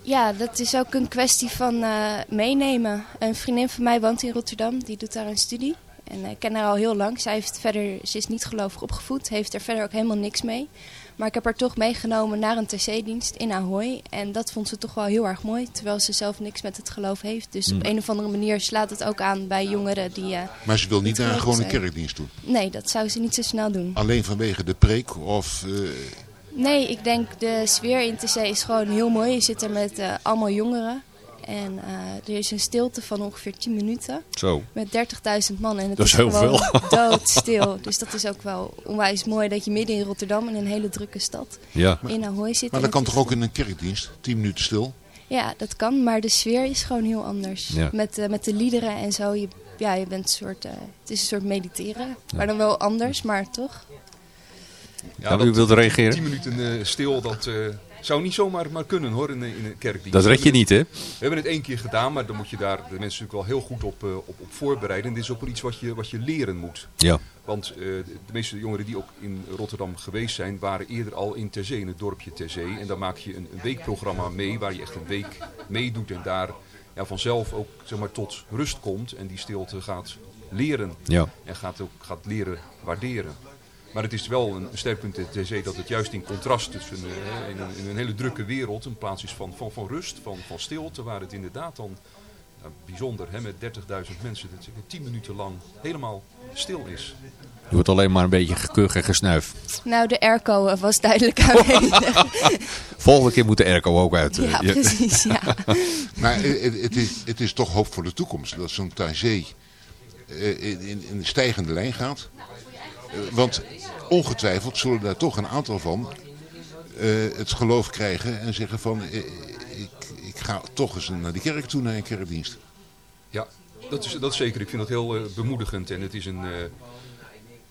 Ja, dat is ook een kwestie van eh, meenemen. Een vriendin van mij woont in Rotterdam, die doet daar een studie. En ik ken haar al heel lang. Zij heeft verder, ze is niet gelovig opgevoed, heeft er verder ook helemaal niks mee. Maar ik heb haar toch meegenomen naar een TC-dienst in Ahoy. En dat vond ze toch wel heel erg mooi, terwijl ze zelf niks met het geloof heeft. Dus Hmm. op een of andere manier slaat het ook aan bij jongeren die... eh, Maar ze wil niet naar een gewone kerkdienst toe. Nee, dat zou ze niet zo snel doen. Alleen vanwege de preek of... eh, Nee, ik denk de sfeer in TC is gewoon heel mooi. Je zit er met eh, allemaal jongeren. En eh, er is een stilte van ongeveer 10 minuten. Zo. Met 30.000 man. En het Dat is is heel gewoon veel. *laughs* doodstil. Dus dat is ook wel onwijs mooi dat je midden in Rotterdam in een hele drukke stad Ja. in Ahoy zit. maar dat kan toch ook in een kerkdienst? 10 minuten stil? Ja, dat kan. Maar de sfeer is gewoon heel anders. Ja. Met, eh, met de liederen en zo. Je, ja, je bent een soort, eh, het is een soort mediteren. Maar dan wel anders, maar toch. Ja, u wilt reageren? 10 minuten stil, dat eh, zou niet zomaar maar kunnen hoor, in, een- in een kerkdienst. Dat red je niet, hè? We hebben het één keer gedaan, maar dan moet je daar de mensen natuurlijk wel heel goed op, eh, op, op voorbereiden. En dit is ook wel iets wat je, wat je leren moet. Ja. Want eh, de, de meeste jongeren die ook in Rotterdam geweest zijn, waren eerder al in Terzee, in het dorpje Terzee. En dan maak je een, een weekprogramma mee, waar je echt een week meedoet en daar ja, vanzelf ook zeg maar, tot rust komt en die stilte gaat leren. Ja. En gaat ook gaat leren waarderen. Maar het is wel een sterk punt dat het juist in contrast tussen eh, in, een, in een hele drukke wereld een plaats is van, van, van rust, van, van stilte, waar het inderdaad dan bijzonder hè, met 30.000 mensen, dat het 10 minuten lang helemaal stil is. Je wordt alleen maar een beetje gekug en gesnuif. Nou, de airco was duidelijk *laughs* aanwezig. Volgende keer moet de airco ook uit. eh, Ja, precies, ja. *laughs* Maar het, het, is, het is toch hoop voor de toekomst dat zo'n Taizé eh, in, in, in een stijgende lijn gaat. Eh, want ongetwijfeld zullen daar toch een aantal van eh, het geloof krijgen en zeggen van eh, ik, ik ga toch eens naar die kerk toe, naar een kerkdienst. Ja, dat is, dat zeker. Ik vind dat heel bemoedigend. En het is een...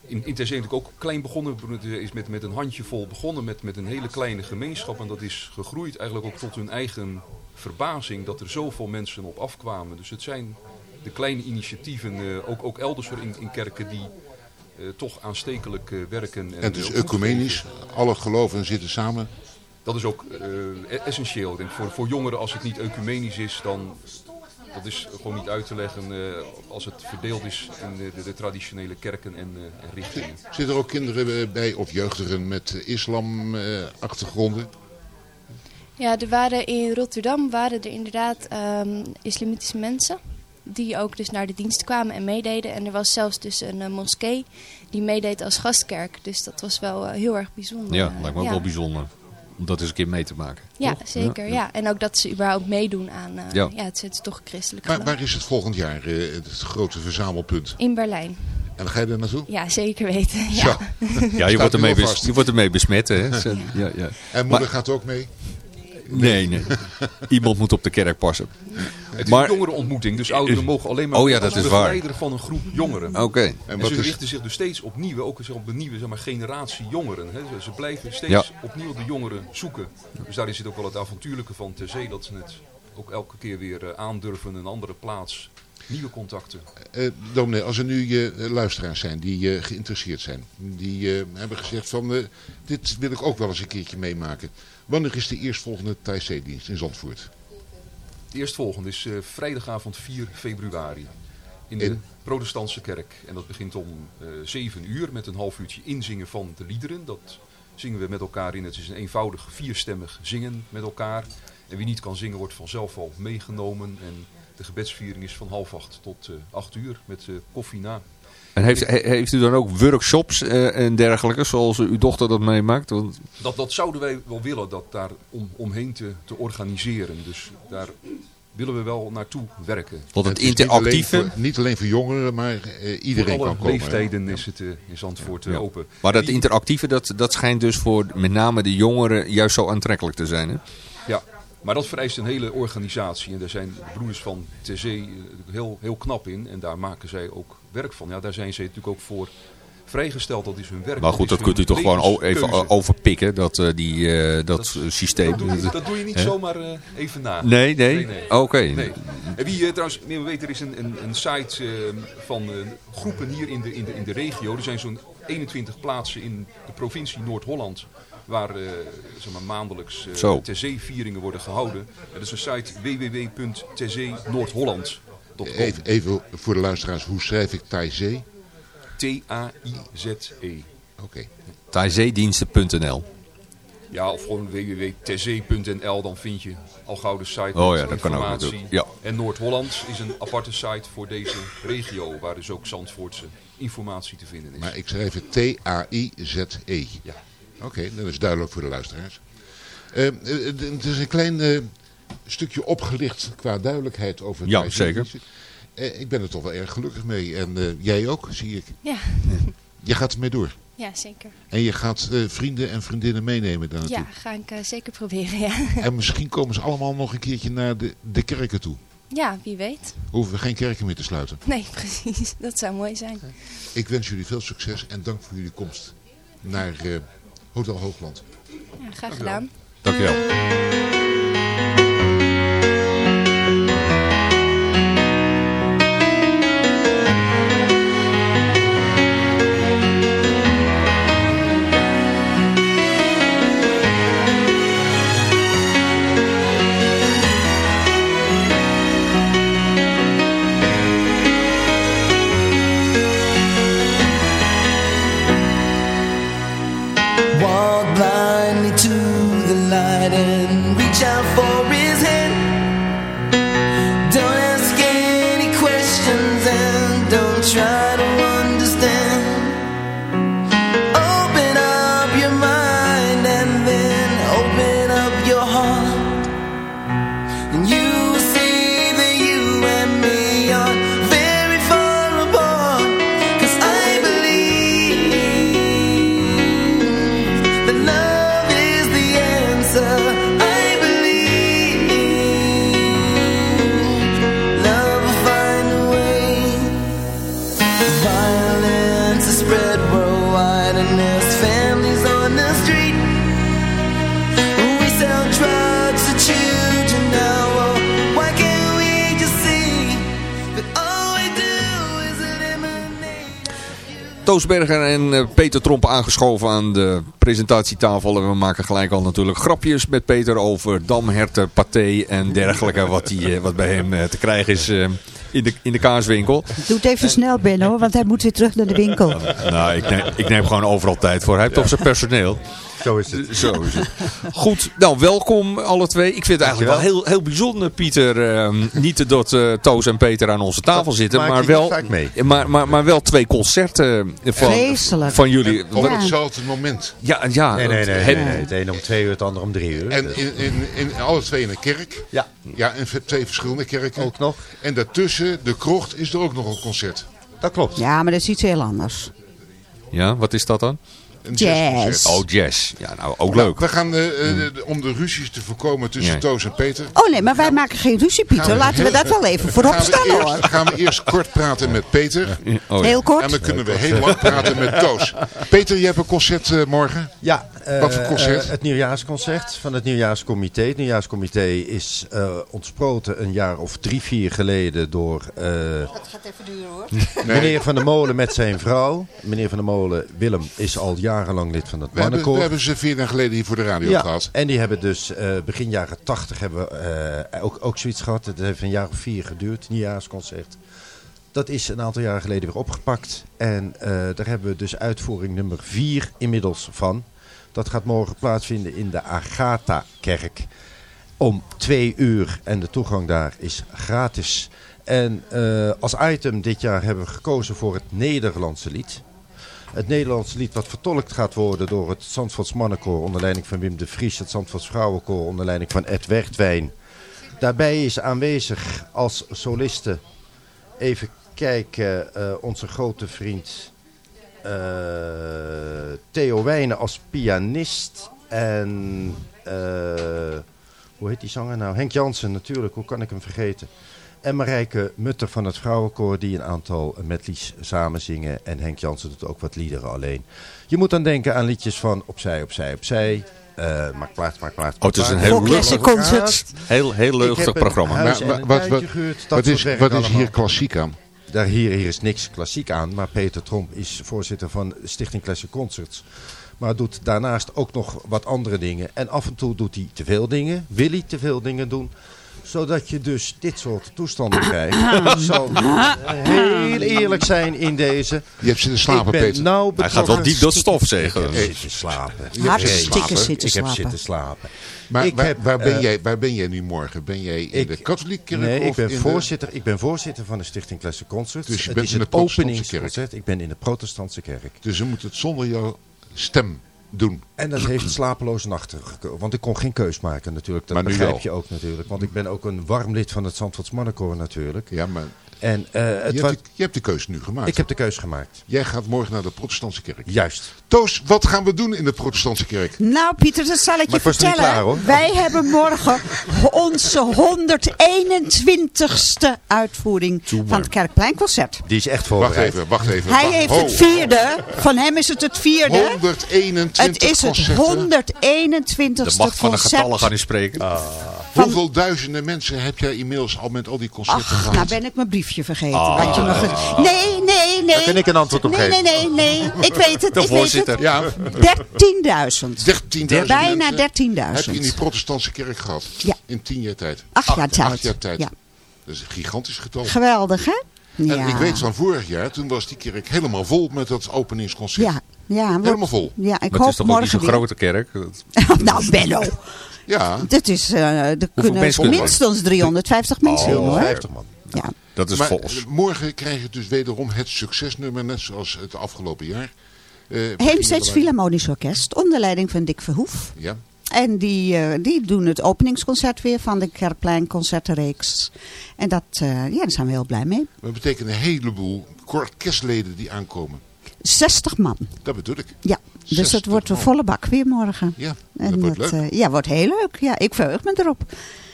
in, in Terzee natuurlijk ook klein begonnen. Is met, met een handjevol begonnen. Met, met een hele kleine gemeenschap. En dat is gegroeid eigenlijk ook tot hun eigen verbazing. Dat er zoveel mensen op afkwamen. Dus het zijn de kleine initiatieven, ook, ook elders in, in kerken die toch aanstekelijk eh, werken. En het is eh, ecumenisch. Alle geloven zitten samen. Dat is ook eh, e- essentieel. Ik denk, voor, voor jongeren, als het niet ecumenisch is, dan dat is gewoon niet uit te leggen eh, als het verdeeld is in de, de, de traditionele kerken en, eh, en richtingen. Zitten er ook kinderen eh, bij of jeugdigen met islam-achtergronden? Ja, er waren in Rotterdam waren er inderdaad ehm, islamitische mensen. Die ook dus naar de dienst kwamen en meededen. En er was zelfs dus een eh, moskee die meedeed als gastkerk. Dus dat was wel eh, heel erg bijzonder. Ja, lijkt me ook ja. wel bijzonder. Om dat eens een keer mee te maken. Ja, toch? zeker. Ja. En ook dat ze überhaupt meedoen aan... eh, Ja. ja. het is- het is toch christelijk Waar, geloof. waar is het volgend jaar eh, het grote verzamelpunt? In Berlijn. En dan ga je er naartoe? Ja, zeker weten. Ja. Ja, je wordt, ermee je wordt ermee besmet. Hè? Ja, ja. En moeder Maar- gaat ook mee? Nee, nee. Iemand moet op de kerk passen. Het is Maar- een jongerenontmoeting, dus ouderen mogen alleen maar Oh ja, dat is waar. van een groep jongeren. Oké. En En ze is, richten zich dus steeds op nieuwe, ook op een nieuwe zeg maar, generatie jongeren. Hè. Ze- Ze blijven steeds Ja. opnieuw de jongeren zoeken. Dus daarin zit ook wel het avontuurlijke van ter zee, dat ze het ook elke keer weer eh, aandurven, een andere plaats, nieuwe contacten. eh dominee, als er nu eh, luisteraars zijn die eh, geïnteresseerd zijn. Die eh, hebben gezegd van, eh, dit wil ik ook wel eens een keertje meemaken. Wanneer is de eerstvolgende Thaisee-dienst in Zandvoort? De eerstvolgende is eh, vrijdagavond 4 februari in de In? protestantse kerk. En dat begint om eh 7 uur met een half uurtje inzingen van de liederen. Dat zingen we met elkaar in. Het is een eenvoudig vierstemmig zingen met elkaar. En wie niet kan zingen wordt vanzelf al meegenomen. En de gebedsviering is van half acht tot eh 8 uur met eh, koffie na. En heeft, he- heeft u dan ook workshops eh, en dergelijke, zoals uw dochter dat meemaakt? Want, Dat, dat zouden wij wel willen, dat daar om, omheen te, te organiseren. Dus daar willen we wel naartoe werken. want het is niet alleen, interactieve... voor, niet alleen voor jongeren, maar eh, iedereen Voor alle kan komen. leeftijden is het eh, in Zandvoort Ja. open. Maar dat interactieve, dat, dat schijnt dus voor met name de jongeren juist zo aantrekkelijk te zijn. Hè? Ja, maar dat vereist een hele organisatie. En daar zijn de broeders van TC heel, heel knap in. En daar maken zij ook werk van. Ja, daar zijn ze natuurlijk ook voor vrijgesteld. Dat is hun werk. Maar goed, dat kunt u toch gewoon even overpikken, dat, eh, die, eh, dat, systeem. Dat doe, je, dat doe je niet zomaar eh, even na. Nee, nee. Oké. Nee. En wie eh, trouwens meer weten, er is een, een, een site eh, van groepen hier in de, in, de, in de regio. Er zijn zo'n 21 plaatsen in de provincie Noord-Holland. Waar eh, zeg maar, maandelijks vieringen worden gehouden. Dat is een site www.tznoordholland.com. Even, even voor de luisteraars, hoe schrijf ik Thaisee? T-A-I-Z-E. Oké. Thaizediensten.nl Ja, of gewoon www.tz.nl, dan vind je al gauw de site Oh ja, dat kan ook. Ja. En Noord-Holland is een aparte site voor deze regio, waar dus ook Zandvoortse informatie te vinden is. Maar ik schrijf het T-A-I-Z-E. Ja. Oké, dat is duidelijk voor de luisteraars. Eh, het is een klein eh, stukje opgelicht qua duidelijkheid over het Ja, zeker. Eh, ik ben er toch wel erg gelukkig mee. En eh, jij ook, zie ik. Ja. *laughs* Je gaat ermee door. ja, zeker. En je gaat eh, vrienden en vriendinnen meenemen daar naartoe. Ja, ga ik zeker proberen, ja. *laughs* En misschien komen ze allemaal nog een keertje naar de, de kerken toe. ja, wie weet. Hoeven we geen kerken meer te sluiten. Nee, *laughs* precies. Dat zou mooi zijn. Ik wens jullie veel succes en dank voor jullie komst naar eh, Hotel Hoogland. Ja, graag gedaan. Dankjewel. Walk En eh, Peter Tromp aangeschoven aan de presentatietafel. En we maken gelijk al natuurlijk grapjes met Peter over damherten, paté en dergelijke. Wat, die, eh, wat bij hem eh, te krijgen is in, de, in de kaaswinkel. Doe het even snel, Benno, want hij moet weer terug naar de winkel. Nou, ik neem, ik neem gewoon overal tijd voor. Hij heeft toch zijn personeel. Zo is het. Zo is het. Goed, nou welkom alle twee. Ik vind het eigenlijk wel heel, heel bijzonder, Pieter. ehm, niet dat eh, Toos en Peter aan onze tafel zitten, maar wel, mee. maar, maar, maar wel twee concerten van, Vreselijk. van jullie. Op Ja. hetzelfde moment. Ja, ja. Nee, nee, nee. het- nee, nee. Het een om twee uur, het ander om drie uur. En in, in, in alle twee in een kerk. Ja. Ja, in twee verschillende kerken. Ook nog. En daartussen, de krocht, is er ook nog een concert. Dat klopt. Ja, maar dat is iets heel anders. Ja, wat is dat dan? Een Jazz. Oh, jazz. Ja, nou, ook leuk. We gaan, eh, eh, de- om de ruzies te voorkomen tussen Ja. Toos en Peter... Oh nee, maar wij maken geen ruzie, Pieter. we Laten we dat wel even *laughs* voorop stellen, hoor. gaan we eerst kort praten met Peter. Oh, ja. Heel kort. En dan kunnen we heel lang praten met Toos. *laughs* Peter, je hebt een concert eh, morgen. Ja, eh, Wat voor concert? eh, het nieuwjaarsconcert van het nieuwjaarscomité. Het nieuwjaarscomité is eh, ontsproten een jaar of drie, vier geleden door eh, Dat gaat even duren, hoor. meneer Van der Molen met zijn vrouw. Meneer Van der Molen, Willem, is al jarenlang lid van het We hebben, mannenkoor. we hebben ze vier jaar geleden hier voor de radio Ja, gehad. en die hebben dus eh, begin jaren tachtig hebben eh, ook, ook zoiets gehad. Het heeft een jaar of vier geduurd, een nieuwjaarsconcert. Dat is een aantal jaren geleden weer opgepakt. En eh, daar hebben we dus uitvoering nummer vier inmiddels van. Dat gaat morgen plaatsvinden in de Agatha-kerk. Om twee uur. En de toegang daar is gratis. En eh, als item dit jaar hebben we gekozen voor het Nederlandse lied. Het Nederlandse lied wat vertolkt gaat worden door het Zandvoorts Mannenkoor onder leiding van Wim de Vries. Het Zandvoorts Vrouwenkoor onder leiding van Ed Wertwijn. Daarbij is aanwezig als soliste, even kijken, eh, onze grote vriend Theo Wijnen als pianist. En eh, hoe heet die zanger nou? Henk Jansen natuurlijk, hoe kan ik hem vergeten? En Marijke Mutter van het Vrouwenkoor die een aantal medleys samen zingen. En Henk Jansen doet ook wat liederen alleen. Je moet dan denken aan liedjes van Opzij, Opzij, Opzij. eh maak plaats, maak plaats. Oh, het is een heel Concert. Heel, heel een programma. Maar wat, wat, is, wat is hier klassiek aan? Daar hier, hier is niks klassiek aan, maar Peter Tromp is voorzitter van Stichting Classic Concerts. Maar doet daarnaast ook nog wat andere dingen. En af en toe doet hij te veel dingen, wil hij te veel dingen doen. Zodat je dus dit soort toestanden krijgt. Ik zal heel eerlijk zijn in deze. Je hebt zitten slapen, Peter. nou Hij gaat wel diep door stof zeggen. Ik heb zitten slapen. Hartstikke zitten Ik heb slapen. zitten slapen. Maar ik waar, heb, waar, ben eh, jij, waar ben jij nu morgen? Ben jij in ik- de katholieke kerk? Nee, ik of ben, in de- voorzitter, ik ben voorzitter van de Stichting Classic Concerts. Dus je het bent is in de het protestantse openingsconcert. Ik ben in de protestantse kerk. Dus je moet het zonder jouw stem doen. En dat heeft slapeloze nachten gekomen. Want ik kon geen keus maken natuurlijk. Dat Maar begrijp je ook natuurlijk. Want ik ben ook een warm lid van het Zandvoorts Mannenkoor natuurlijk. Ja, maar En eh, het je hebt, de, je hebt de keuze nu gemaakt. ik heb de keus gemaakt. Jij gaat morgen naar de protestantse kerk. Juist. Toos, wat gaan we doen in de protestantse kerk? Nou, Pieter, dat zal ik Maar je vertellen. klaar, hoor. Wij hebben morgen onze 121ste uitvoering van het Kerkpleinconcert. Die is echt Wacht voorbereid. even, wacht even. Hij Wacht- heeft ho. het vierde. Van hem is het het vierde. 121 Het is het concerten. 121ste De macht van de getallen concert. gaan niet spreken. Hoeveel duizenden mensen heb jij inmiddels al met al die concerten Ach, gehad? nou ben ik mijn briefje vergeten. Ah. Je ge- nee, nee, nee. Daar kan ik een antwoord op nee, geven. Nee, nee, nee. Ik weet het. De ik weet voorzitter. het. Ja, 13.000. 13.000 Bijna mensen 13.000. heb je in die protestantse kerk gehad. Ja. In tien jaar tijd. Acht jaar tijd. Acht jaar tijd. Ja. Dat is een gigantisch getal. Geweldig, hè? Ja. En ik weet van vorig jaar, toen was die kerk helemaal vol met dat openingsconcert. Ja, ja. Helemaal vol. Ja, ik Maar het hoop is toch ook niet morgen zo'n grote kerk? *laughs* Nou, Benno. Ja, Dit is, eh er kunnen minstens 350 mensen in, hoor. 50 man. Ja. Dat is maar vols. morgen krijg je dus wederom het succesnummer, net zoals het afgelopen jaar. Eh, begin Heemsteeds. Philharmonisch Orkest, onder leiding van Dick Verhoef. Ja. En die, eh, die doen het openingsconcert weer van de Kerkplein Concertenreeks. En dat, eh, ja, daar zijn we heel blij mee. Dat betekent een heleboel orkestleden die aankomen. 60 man. Dat bedoel ik. Ja, dus 60 het wordt een volle bak weer morgen. Ja, En dat wordt leuk. eh, ja, wordt heel leuk. Ja, ik verheug me erop.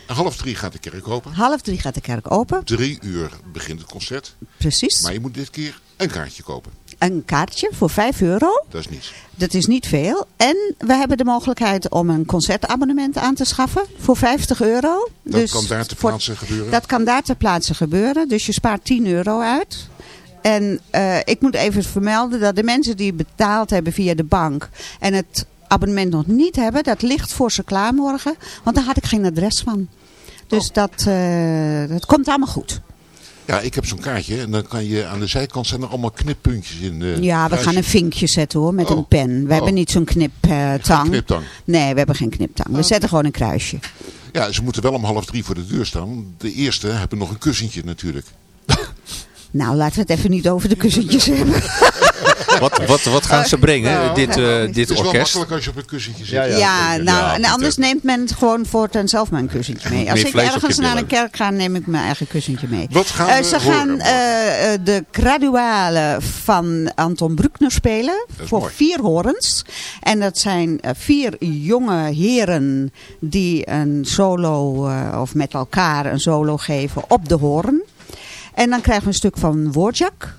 Half drie gaat de kerk open. Half drie gaat de kerk open. Drie uur begint het concert. Precies. Maar je moet dit keer een kaartje kopen. Een kaartje voor 5 euro. Dat is niets. Dat is niet veel. En we hebben de mogelijkheid om een concertabonnement aan te schaffen voor 50 euro. Dat kan daar ter voor- plaatse gebeuren. Dat kan daar ter plaatse gebeuren. Dus je spaart 10 euro uit. En eh, ik moet even vermelden dat de mensen die betaald hebben via de bank en het abonnement nog niet hebben, dat ligt voor ze klaar morgen. Want daar had ik geen adres van. Dus dat, eh, dat komt allemaal goed. Ja, ik heb zo'n kaartje en dan kan je aan de zijkant zijn er allemaal knippuntjes in. de ja, we gaan een vinkje zetten hoor, met Oh. een pen. We Oh. hebben niet zo'n kniptang. Kniptang. Nee, we hebben geen kniptang. We Oh. zetten gewoon een kruisje. Ja, ze moeten wel om half drie voor de deur staan. De eerste hebben nog een kussentje natuurlijk. *laughs* Nou, laten we het even niet over de kussentjes *laughs* hebben. Wat, wat, wat gaan ze brengen, Nou, dit, eh, het dit is wel orkest? makkelijk als je op een kussentje zit. Ja, nou, en anders neemt men gewoon voortaan zelf mijn kussentje mee. Als ik ergens je naar een kerk ga, neem ik mijn eigen kussentje mee. Wat gaan Eh, we ze horen, gaan eh, eh, de graduale van Anton Bruckner spelen. Voor mooi. vier horens. En dat zijn eh, vier jonge heren die een solo, eh, of met elkaar een solo geven op de hoorn. En dan krijgen we een stuk van Dvorak.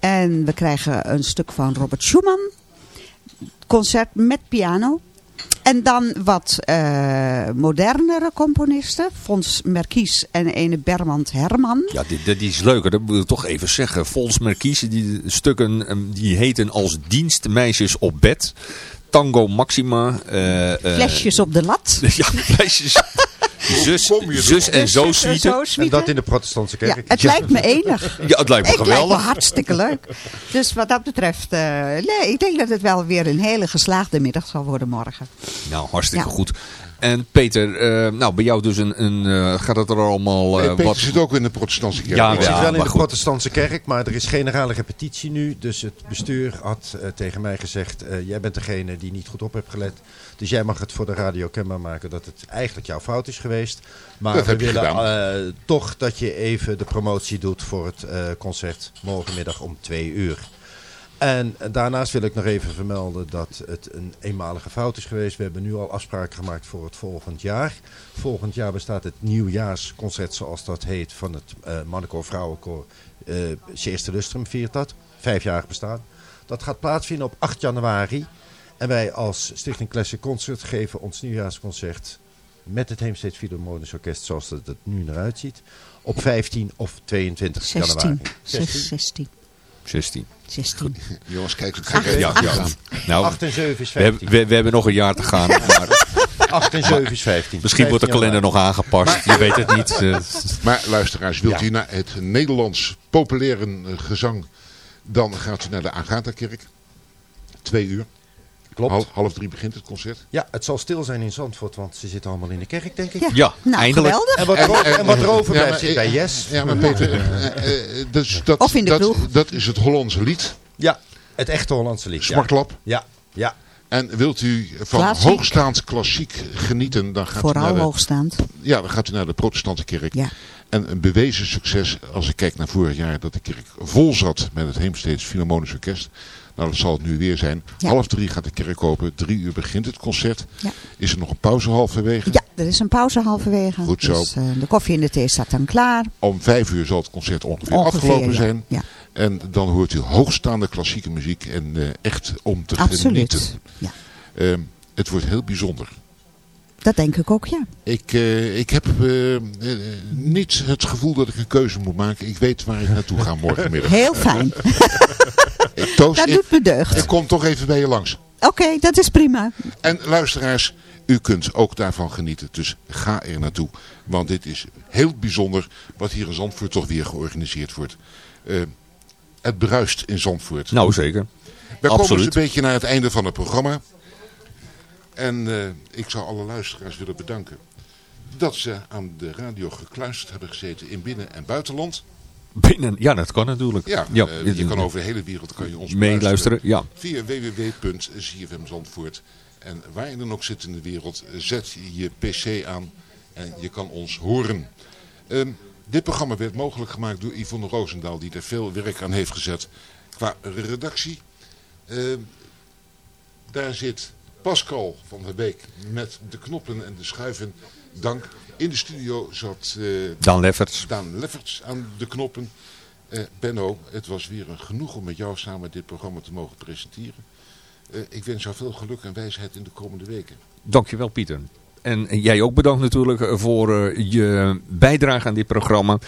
En we krijgen een stuk van Robert Schumann. Concert met piano. En dan wat eh, modernere componisten. Fons Merkies en ene Bermand Herman. Ja, die, die- die is leuker. Dat moet ik toch even zeggen. Fons Merkies, die stukken ehm, die heten als dienstmeisjes op bed. Tango Maxima. eh, eh, Flesjes op de lat. *laughs* Ja, flesjes. Zus, Kom je zus en zo suite. En dat in de protestantse Ja, kerk. het lijkt me enig. Ja, het lijkt me Ik lijkt geweldig. me hartstikke leuk. Dus wat dat betreft, eh, nee, ik denk dat het wel weer een hele geslaagde middag zal worden morgen. Nou, hartstikke Ja. goed. En Peter, eh, nou bij jou dus een, een eh, gaat het er allemaal eh, Nee, Peter wat... zit ook in de protestantse kerk. Ja, Ik zit ja, wel in de goed. protestantse kerk, maar er is generale repetitie nu. Dus het bestuur had tegen mij gezegd, eh, jij bent degene die niet goed op hebt gelet. Dus jij mag het voor de radio kenbaar maken dat het eigenlijk jouw fout is geweest. Maar Dat we willen eh, toch dat je even de promotie doet voor het eh, concert morgenmiddag om twee uur. En daarnaast wil ik nog even vermelden dat het een eenmalige fout is geweest. We hebben nu al afspraken gemaakt voor het volgend jaar. Volgend jaar bestaat het nieuwjaarsconcert, zoals dat heet, van het uh, Mannenkoor Vrouwenkoor. Uh, Eerste Lustrum viert dat. Vijfjarig bestaan. Dat gaat plaatsvinden op 8 januari. En wij als Stichting Classic Concert geven ons nieuwjaarsconcert met het Heemsteeds Philharmonisch Orkest, zoals het er nu naar uitziet, op 15 of 22 16. januari. 16. 16. 16. *laughs* Jongens, kijk, ik Acht. Ja, ja. Nou, 8 en 7 is we, hebben- 15. we, we hebben nog een jaar te gaan. *laughs* Maar 8 en 7 is 15. misschien wordt de 15 kalender nog aangepast. Je weet het niet. eh. *laughs* Maar luisteraars, wilt Ja. u naar het Nederlands populaire eh, gezang, dan gaat u naar de Agatha-kerk. Twee uur. Klopt. Half, half drie begint het concert. Ja, het zal stil zijn in Zandvoort, want ze zitten allemaal in de kerk, denk ik. Ja, Ja, nou, eindelijk. geweldig. En wat, over- en wat er zit eh, bij Yes. Ja, maar Peter, eh, eh, dus dat, Of in de dat, kroeg. dat is het Hollandse lied, Ja, het echte Hollandse lied. Ja. Smartlap. Ja, ja. En wilt u van Klassiek. hoogstaand klassiek genieten, dan gaat, u Vooral naar de, hoogstaand. ja, dan gaat u naar de protestantse kerk. Ja. En een bewezen succes, als ik kijk naar vorig jaar, dat de kerk vol zat met het Heemsteeds Philharmonisch Orkest. Nou, dat zal het nu weer zijn. Ja. Half drie gaat de kerk open, drie uur begint het concert. Ja. Is er nog een pauze halverwege? Ja, er is een pauze halverwege. Goed zo. Dus, eh, de koffie en de thee staat dan klaar. Om vijf uur zal het concert ongeveer, Ongeveer, afgelopen ja. zijn. Ja, En dan hoort u hoogstaande klassieke muziek en eh, echt om te genieten. absoluut. Ja, Ehm, het wordt heel bijzonder. Dat denk ik ook, ja. Ik, eh, ik heb eh, eh, niet het gevoel dat ik een keuze moet maken. Ik weet waar ik naartoe ga morgenmiddag. *laughs* Heel fijn. *laughs* Ik, Toos, Dat ik, doet me deugd. ik kom toch even bij je langs. Oké, dat is prima. En luisteraars, u kunt ook daarvan genieten. Dus ga er naartoe. Want dit is heel bijzonder wat hier in Zandvoort toch weer georganiseerd wordt. Het bruist in Zandvoort. Nou, zeker. We komen dus een beetje naar het einde van het programma. En eh, ik zou alle luisteraars willen bedanken. Dat ze aan de radio gekluisterd hebben gezeten in binnen- en buitenland. Binnen, ja, dat kan natuurlijk. Ja, ja eh, je kan over de hele wereld kan je ons meeluisteren. Ja. Via www.zfmzandvoort. En waar je dan ook zit in de wereld, zet je pc aan en je kan ons horen. Ehm, dit programma werd mogelijk gemaakt door Yvonne Roosendaal, die er veel werk aan heeft gezet qua redactie. Ehm, daar zit Pascal van der Beek met de knoppen en de schuiven. Dank. In de studio zat eh, Dan Lefferts. Daan Lefferts aan de knoppen. Eh, Benno, het was weer een genoeg om met jou samen dit programma te mogen presenteren. Eh, ik wens jou veel geluk en wijsheid in de komende weken. Dankjewel Pieter. En jij ook bedankt natuurlijk voor uh, je bijdrage aan dit programma.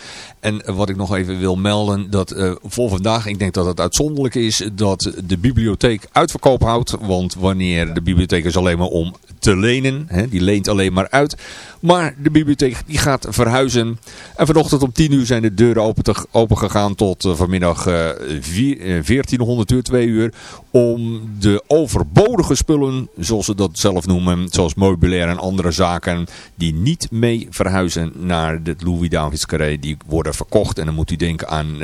En wat ik nog even wil melden, dat uh, voor vandaag, ik denk dat het uitzonderlijk is, dat de bibliotheek uitverkoop houdt. Want wanneer de bibliotheek is alleen maar om te lenen, hè, die leent alleen maar uit. Maar de bibliotheek die gaat verhuizen. En vanochtend om 10 uur zijn de deuren open, te, open gegaan tot uh, vanmiddag uh, vier, uh, 1400 uur, 2 uur. Om de overbodige spullen, zoals ze dat zelf noemen, zoals meubilair en andere zaken, die niet mee verhuizen naar het Louis Davids Carré, die worden verkocht. En dan moet u denken aan...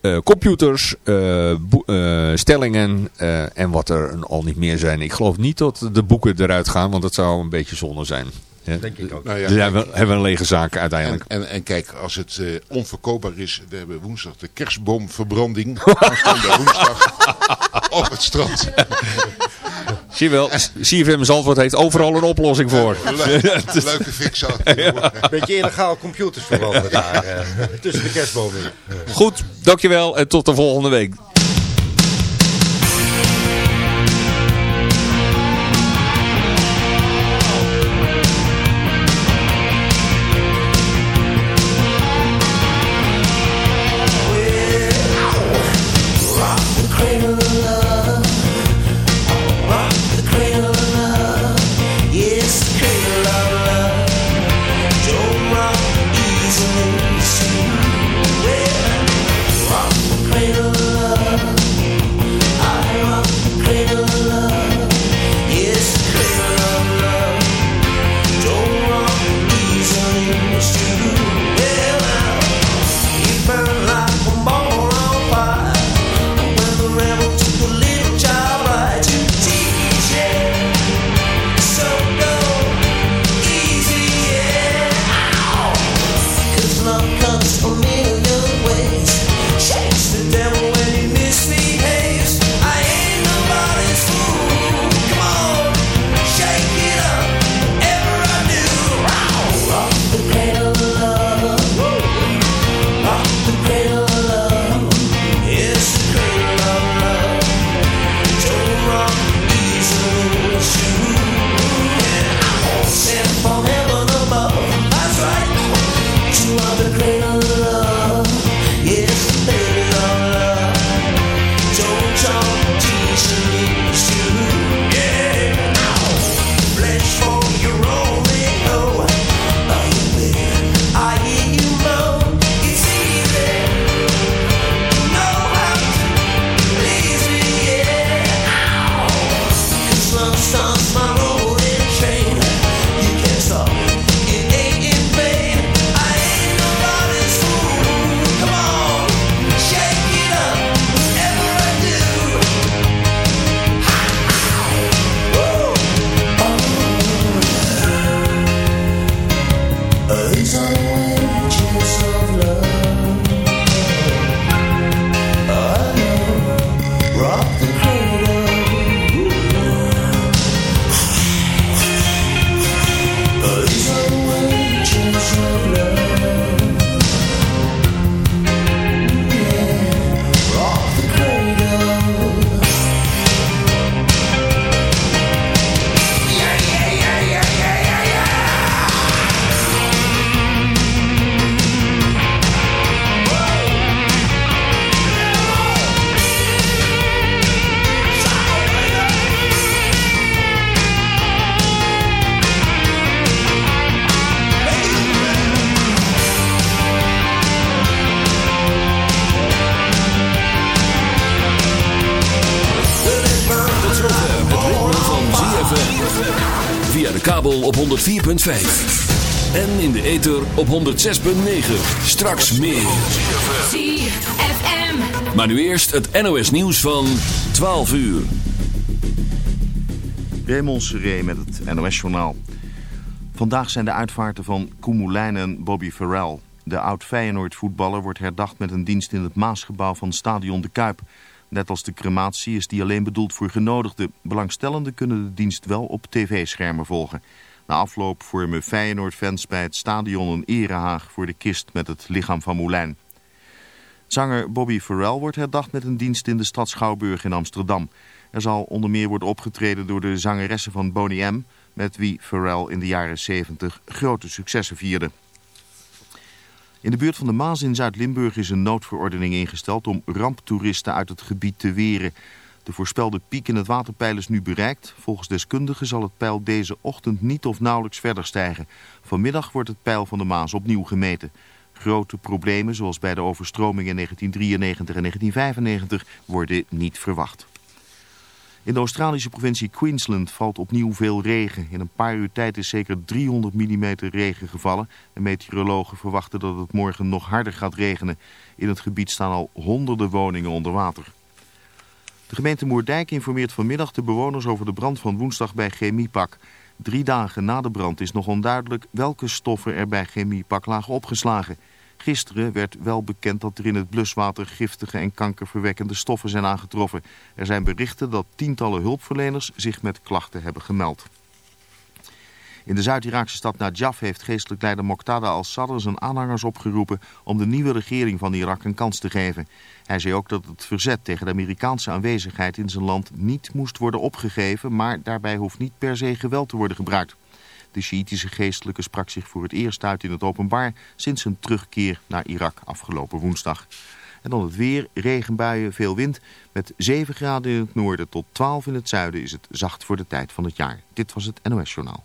Uh, computers, uh, uh, stellingen en wat er al niet meer zijn. Ik geloof niet dat de boeken eruit gaan, want dat zou een beetje zonde zijn. Ja. Denk ik ook. Nou ja, dus hebben, we, hebben een lege zaak uiteindelijk. En, en, en kijk, als het onverkoopbaar is, we hebben woensdag de kerstboomverbranding. *laughs* Woensdag op het strand. Zie je wel, CFM Zandvoort heeft overal een oplossing voor. Le leuke fix ja. Beetje illegaal computers verbranden daar, tussen de kerstbomen. Goed, dankjewel en tot de volgende week. Op 104.5. En in de ether op 106.9. Straks meer. ZFM. Maar nu eerst het NOS nieuws van 12 uur. Raymond Seré met het NOS journaal. Vandaag zijn de uitvaarten van Koemoulijn en Bobby Farrell. De oud-Feyenoord voetballer wordt herdacht met een dienst in het Maasgebouw van Stadion de Kuip... Net als de crematie is die alleen bedoeld voor genodigden. Belangstellenden kunnen de dienst wel op tv-schermen volgen. Na afloop vormen Feyenoord-fans bij het stadion een erehaag voor de kist met het lichaam van Moulijn. Zanger Bobby Farrell wordt herdacht met een dienst in de stad Schouwburg in Amsterdam. Er zal onder meer worden opgetreden door de zangeressen van Boney M, met wie Pharrell in de jaren 70 grote successen vierde. In de buurt van de Maas in Zuid-Limburg is een noodverordening ingesteld om ramptoeristen uit het gebied te weren. De voorspelde piek in het waterpeil is nu bereikt. Volgens deskundigen zal het peil deze ochtend niet of nauwelijks verder stijgen. Vanmiddag wordt het peil van de Maas opnieuw gemeten. Grote problemen, zoals bij de overstroming in 1993 en 1995, worden niet verwacht. In de Australische provincie Queensland valt opnieuw veel regen. In een paar uur tijd is zeker 300 mm regen gevallen. En meteorologen verwachten dat het morgen nog harder gaat regenen. In het gebied staan al honderden woningen onder water. De gemeente Moerdijk informeert vanmiddag de bewoners over de brand van woensdag bij Chemiepak. Drie dagen na de brand is nog onduidelijk welke stoffen er bij Chemiepak lagen opgeslagen. Gisteren werd wel bekend dat er in het bluswater giftige en kankerverwekkende stoffen zijn aangetroffen. Er zijn berichten dat tientallen hulpverleners zich met klachten hebben gemeld. In de Zuid-Iraakse stad Najaf heeft geestelijk leider Moqtada al-Sadr zijn aanhangers opgeroepen om de nieuwe regering van Irak een kans te geven. Hij zei ook dat het verzet tegen de Amerikaanse aanwezigheid in zijn land niet moest worden opgegeven, maar daarbij hoeft niet per se geweld te worden gebruikt. De Sjiitische geestelijke sprak zich voor het eerst uit in het openbaar sinds zijn terugkeer naar Irak afgelopen woensdag. En dan het weer, regenbuien, veel wind. Met 7 graden in het noorden tot 12 in het zuiden is het zacht voor de tijd van het jaar. Dit was het NOS Journaal.